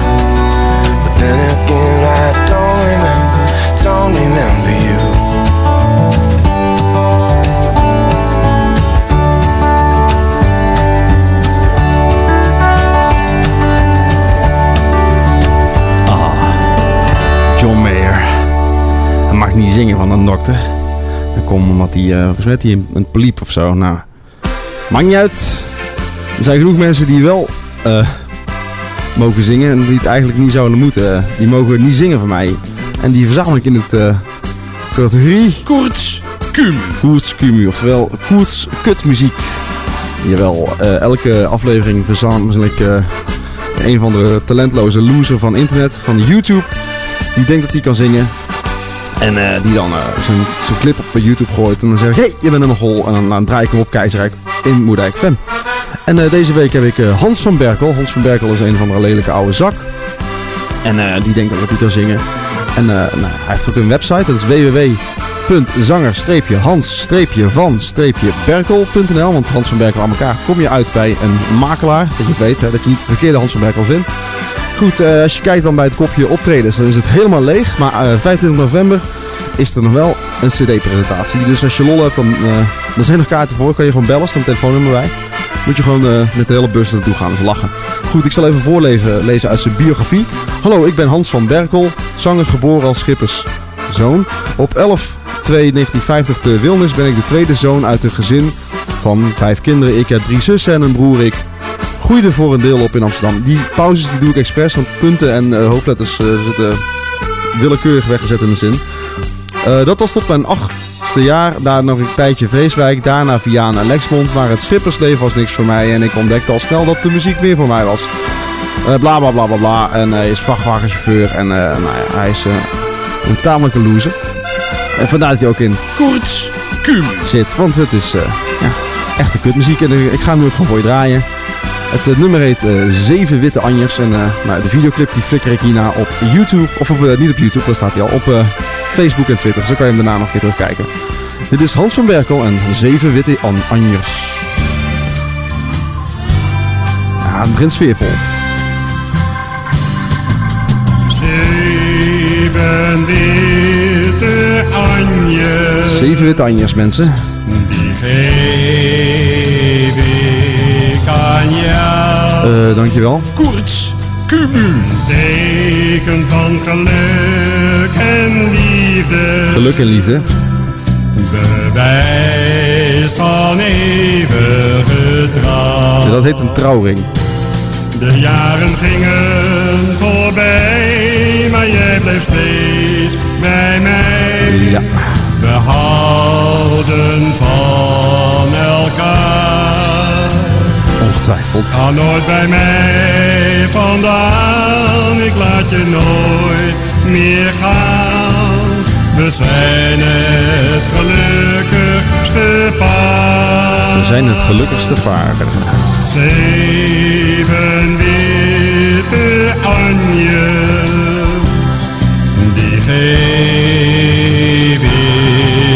Again, I don't remember, don't remember you. John Mayer. Hij mag niet zingen van een dokter. Dat komt omdat hij, eh volgens mij hij een, poliep of zo. Nou, maakt niet uit. Er zijn genoeg mensen die wel eh, mogen zingen en die het eigenlijk niet zouden moeten. Eh, Die mogen niet zingen van mij. En die verzamel ik in het eh, categorie... Koorts Kumu. Koorts Kumu, oftewel Koorts Kutmuziek. Jawel, eh, elke aflevering verzamel ik een van de talentloze loser van internet, van YouTube. Die denkt dat hij kan zingen. En die dan zijn clip op YouTube gooit. En dan zeg ik, hey, je bent een mogol. En dan, dan draai ik hem op Keizerrijk in Moerdijk FM. En eh, deze week heb ik eh, Hans van Berkel. Hans van Berkel is een van de lelijke oude zak. En eh, die denkt dat hij kan zingen. En nou, hij heeft ook een website. Dat is www.zanger-van-berkel.nl Want Hans van Berkel aan elkaar kom je uit bij een makelaar. Dat je het weet, hè, dat je niet de verkeerde Hans van Berkel vindt. Goed, als je kijkt dan bij het kopje optredens, dan is het helemaal leeg. Maar eh 25 november is er nog wel een cd-presentatie. Dus als je lol hebt, dan er zijn nog kaarten voor. Kan je gewoon bellen, staat een telefoonnummer bij. Moet je gewoon eh, met de hele bus naartoe gaan, dus lachen. Goed, ik zal even voorlezen lezen uit zijn biografie. Hallo, ik ben Hans van Berkel, zanger geboren als Schippers zoon. Op 11 2 1950 te Wilnis ben ik de tweede zoon uit een gezin van vijf kinderen. Ik heb drie zussen en een broer. Ik groeide voor een deel op in Amsterdam. Die pauzes die doe ik expres, want punten en eh, hoofdletters eh, zitten willekeurig weggezet in de zin. Dat was tot mijn jaar. Daar nog een tijdje Vreeswijk. Daarna Vianen en Lexmond. Maar het schippersleven was niks voor mij. En ik ontdekte al snel dat de muziek weer voor mij was. Eh, bla bla bla bla bla. En hij is vrachtwagenchauffeur. En eh, nou ja, hij is eh, Een tamelijke loser. En vandaar dat hij ook in Koorts Kumu zit. Want het is eh, ja, echte kutmuziek. En eh, ik ga hem nu ook gewoon voor je draaien. Het eh, nummer heet eh, Zeven Witte Anjers. En eh, nou, de videoclip die flikker ik hierna op YouTube. Of op, eh, niet op YouTube, daar staat hij al. Op eh, Facebook en Twitter. Dan kan je hem daarna nog een keer terugkijken. Dit is Hans van Berkel en Zeven Witte An- Anjers. Ja, het begint sfeervol. Zeven witte anjes, Zeven Witte Anjers, mensen. die geef ik aan jou. Eh, dankjewel. Koorts Kumu Teken van geluk en liefde, Geluk en liefde. bewijs van eeuwige trouw. Dat heet een trouwring. De jaren gingen voorbij, maar jij bleef steeds bij mij. Ja. We houden van elkaar. Ongetwijfeld. Ga nooit bij mij vandaan, ik laat je nooit meer gaan. We zijn het gelukkigste paar. We zijn het gelukkigste paar. Zeven witte anjes, die geef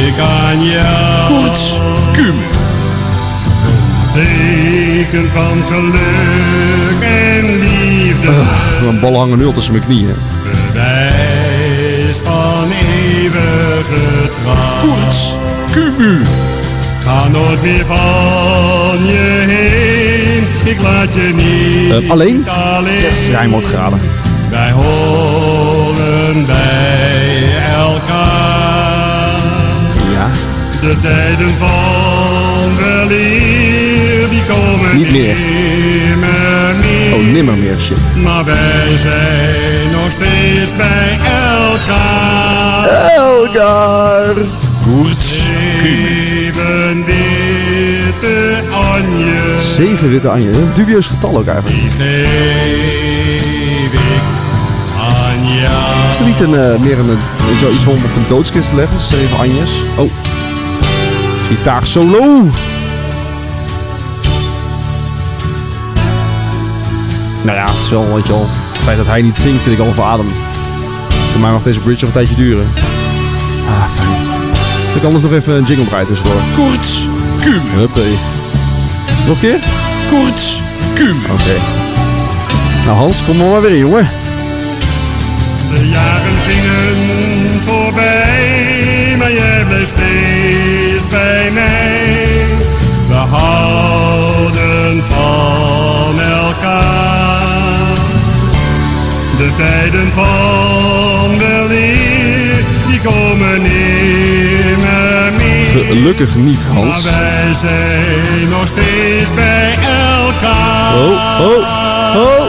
ik aan jou. Koorts Kumu Teken van geluk liefde, Een bal hangen nu al tussen mijn knieën. bewijs van eeuwige trouw. Koorts Kumu Ga nooit meer van je heen, ik laat je niet Eh, alleen? alleen. Yes, Rijnmond graden. Wij horen bij elkaar. Ja. De tijden van weleer, Niet meer. nimmer meer. Oh, nimmer meer shit. Maar wij zijn nog steeds bij elkaar. Elkaar. Koorts Zeven witte anjes, Zeven witte. Een dubieus getal ook eigenlijk. die geef ik aan jou. Is er niet een, eh, meer een, een, zoiets om op een doodskist te leggen? Zeven anjers. Oh. Gitaar solo. Nou ja, het is wel, weet je wel. Het feit dat hij niet zingt vind ik al veradem. Voor mij mag deze bridge nog een tijdje duren. Ah, fijn. Ik anders nog even een jingle draaien tussendoor. Koorts Kumu Huppé. Nog een keer? Koorts Oké. Nou Hans, kom maar, maar weer jongen. De jaren gingen voorbij, maar jij bleef steeds bij mij. We houden van elkaar. De tijden van weleer, die komen nimmer meer. Gelukkig niet, Maar Hans. wij zijn nog steeds bij elkaar. Oh, oh, oh.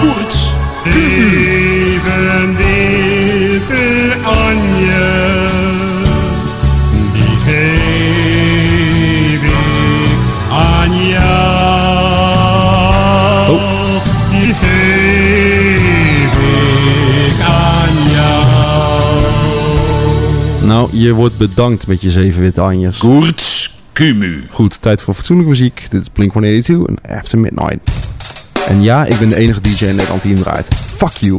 Koorts je wordt bedankt met je zeven witte anjers. Koorts Kumu Goed, tijd voor fatsoenlijke muziek. Dit is Blink-182 en After Midnight. En ja, ik ben de enige DJ in Nederland die hem draait. Fuck you.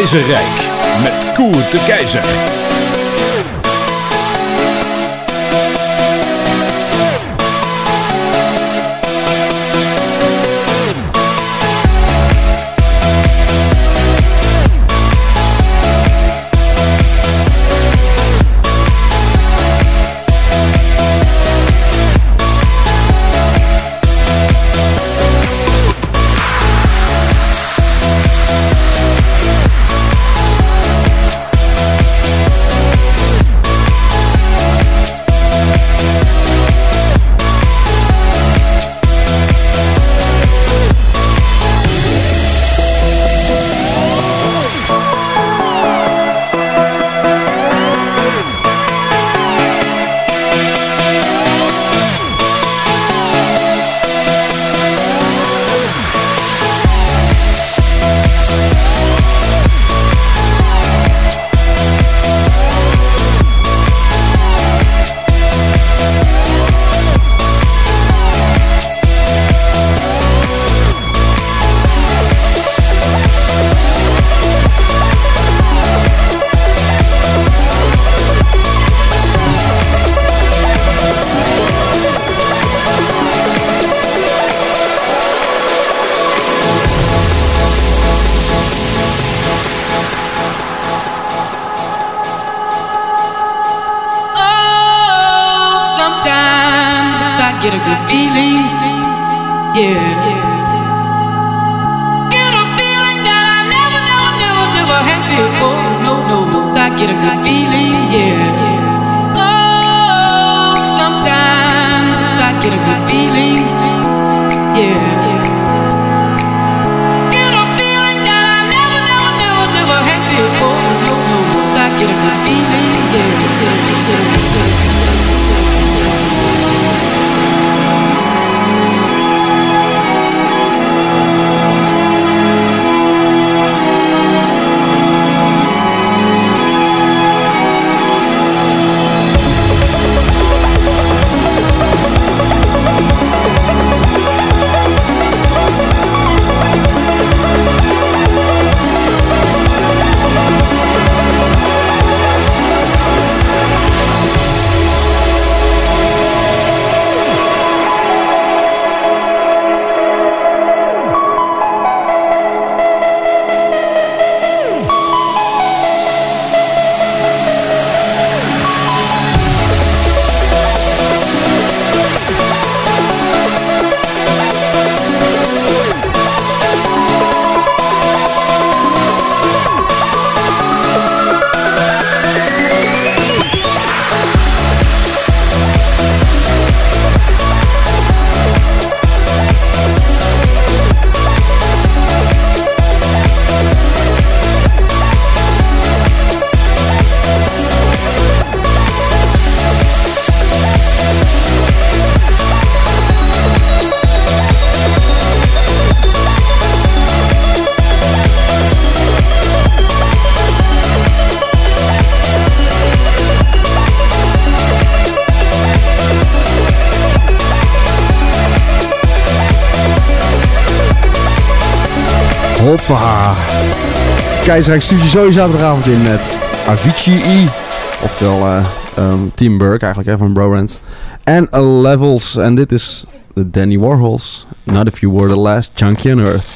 Keizerrijk met Koert de Keizer. Keizerrijk je sowieso zaterdagavond in met Avicii Oftewel uh, um, Team Burke eigenlijk, hè, Bro Rand. En Levels. En dit is Danny Warhols. Not if you were the last junkie on earth.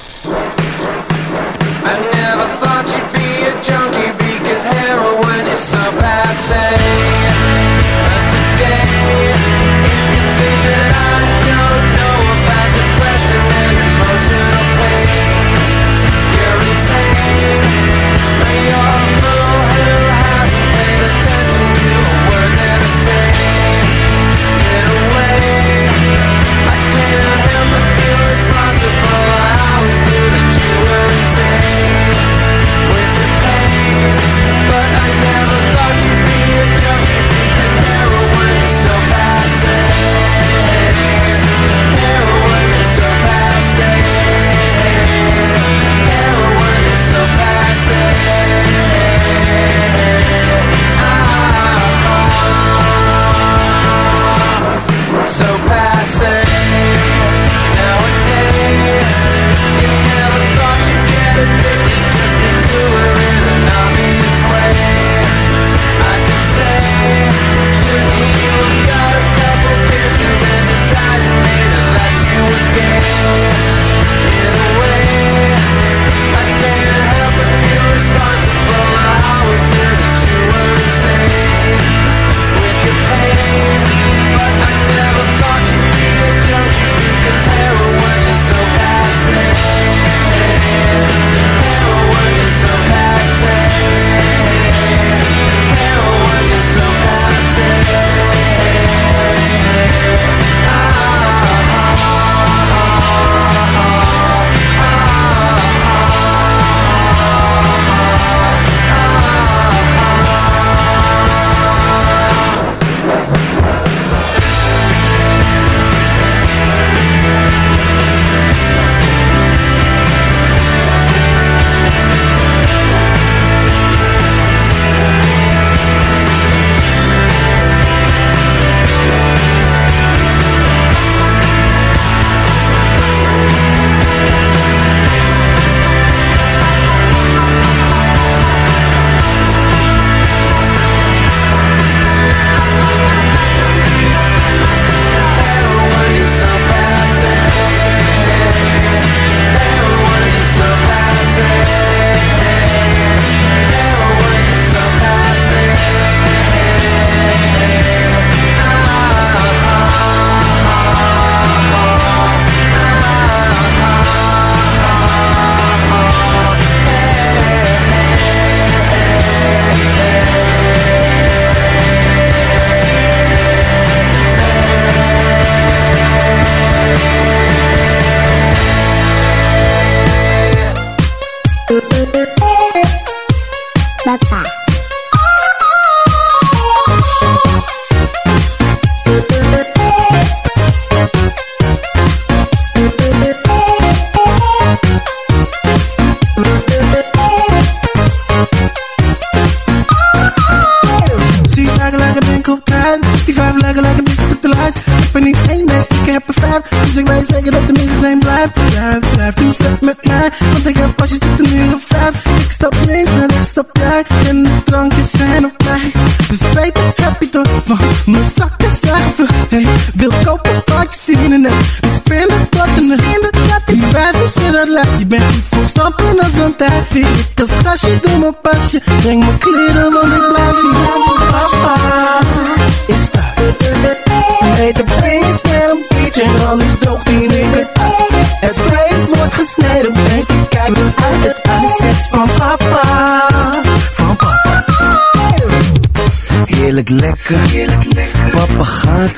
Papa gaat,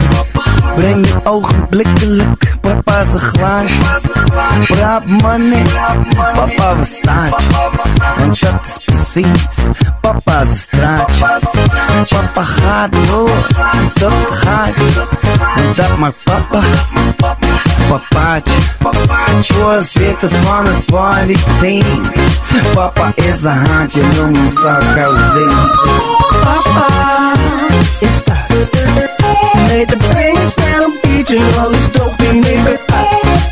breng je ogenblikkelijk. Papa is een glaasje. Praat money, papa was staartje. Want dat is precies, papa is een straatje. Papa gaat door, dat gaat. Want dat maakt papa papatje. Was it the team? Papa is een haantje, noem hem sarcasie. Papa is daar. Nee, de prins snel een beetje alles dope in ik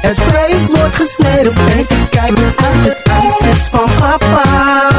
Het vlees wordt gesneden, kijk ik kijk uit het ijs is van papa.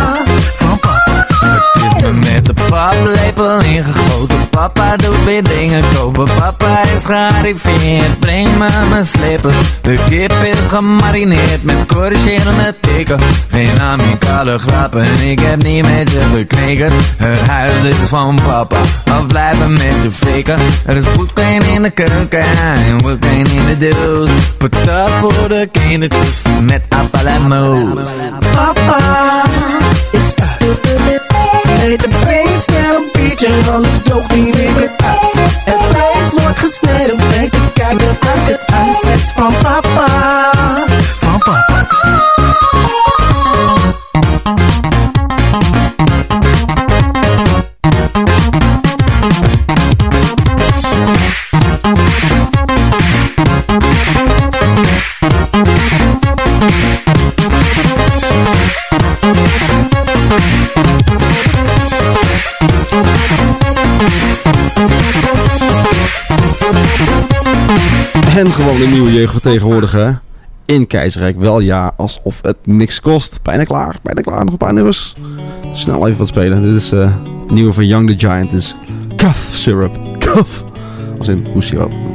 Met de paplepel ingegoten. Papa doet weer dingen kopen. Papa is gearriveerd. Breng me mijn slippers. De kip is gemarineerd met corrigerende tikken. Geen amicale grappen. Ik heb niet met je gekregen. Het huis is van papa. Of blijven met je flikken. Er is boetpijn in de keuken. En boetpijn in de doos. Patat voor de kindertjes. Met appel en moes. Papa is daar. Hey, de beest naar een biertje, anders dood die ik het uit. Vlees wordt gesneden, ben te kijken uit het is van papa, En gewoon de nieuwe jeugd vertegenwoordigen. In Keizerrijk. Wel ja, alsof het niks kost. Bijna klaar. Bijna klaar. Nog een paar nummers. Snel even wat spelen. Dit is eh nieuwe van Young the Giant. Dit is Cough Syrup. Cough. Als in hoestsiroop.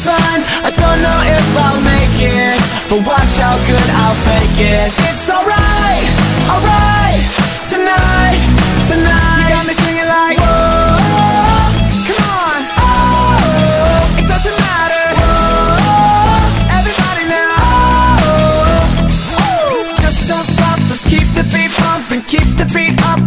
sign. I don't know if I'll make it, but watch how good I'll fake it. It's alright, alright. Tonight, tonight.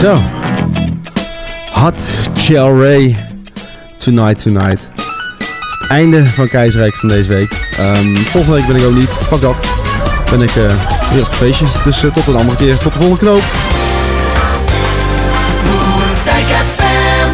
Zo. Hot Shell Ray. Tonight, tonight. Is het einde van Keizerrijk van deze week. Ehm, volgende week ben ik ook niet. Fuck dat. Ben ik eh, weer op het feestje. Dus eh, tot een andere keer. Tot de volgende knoop.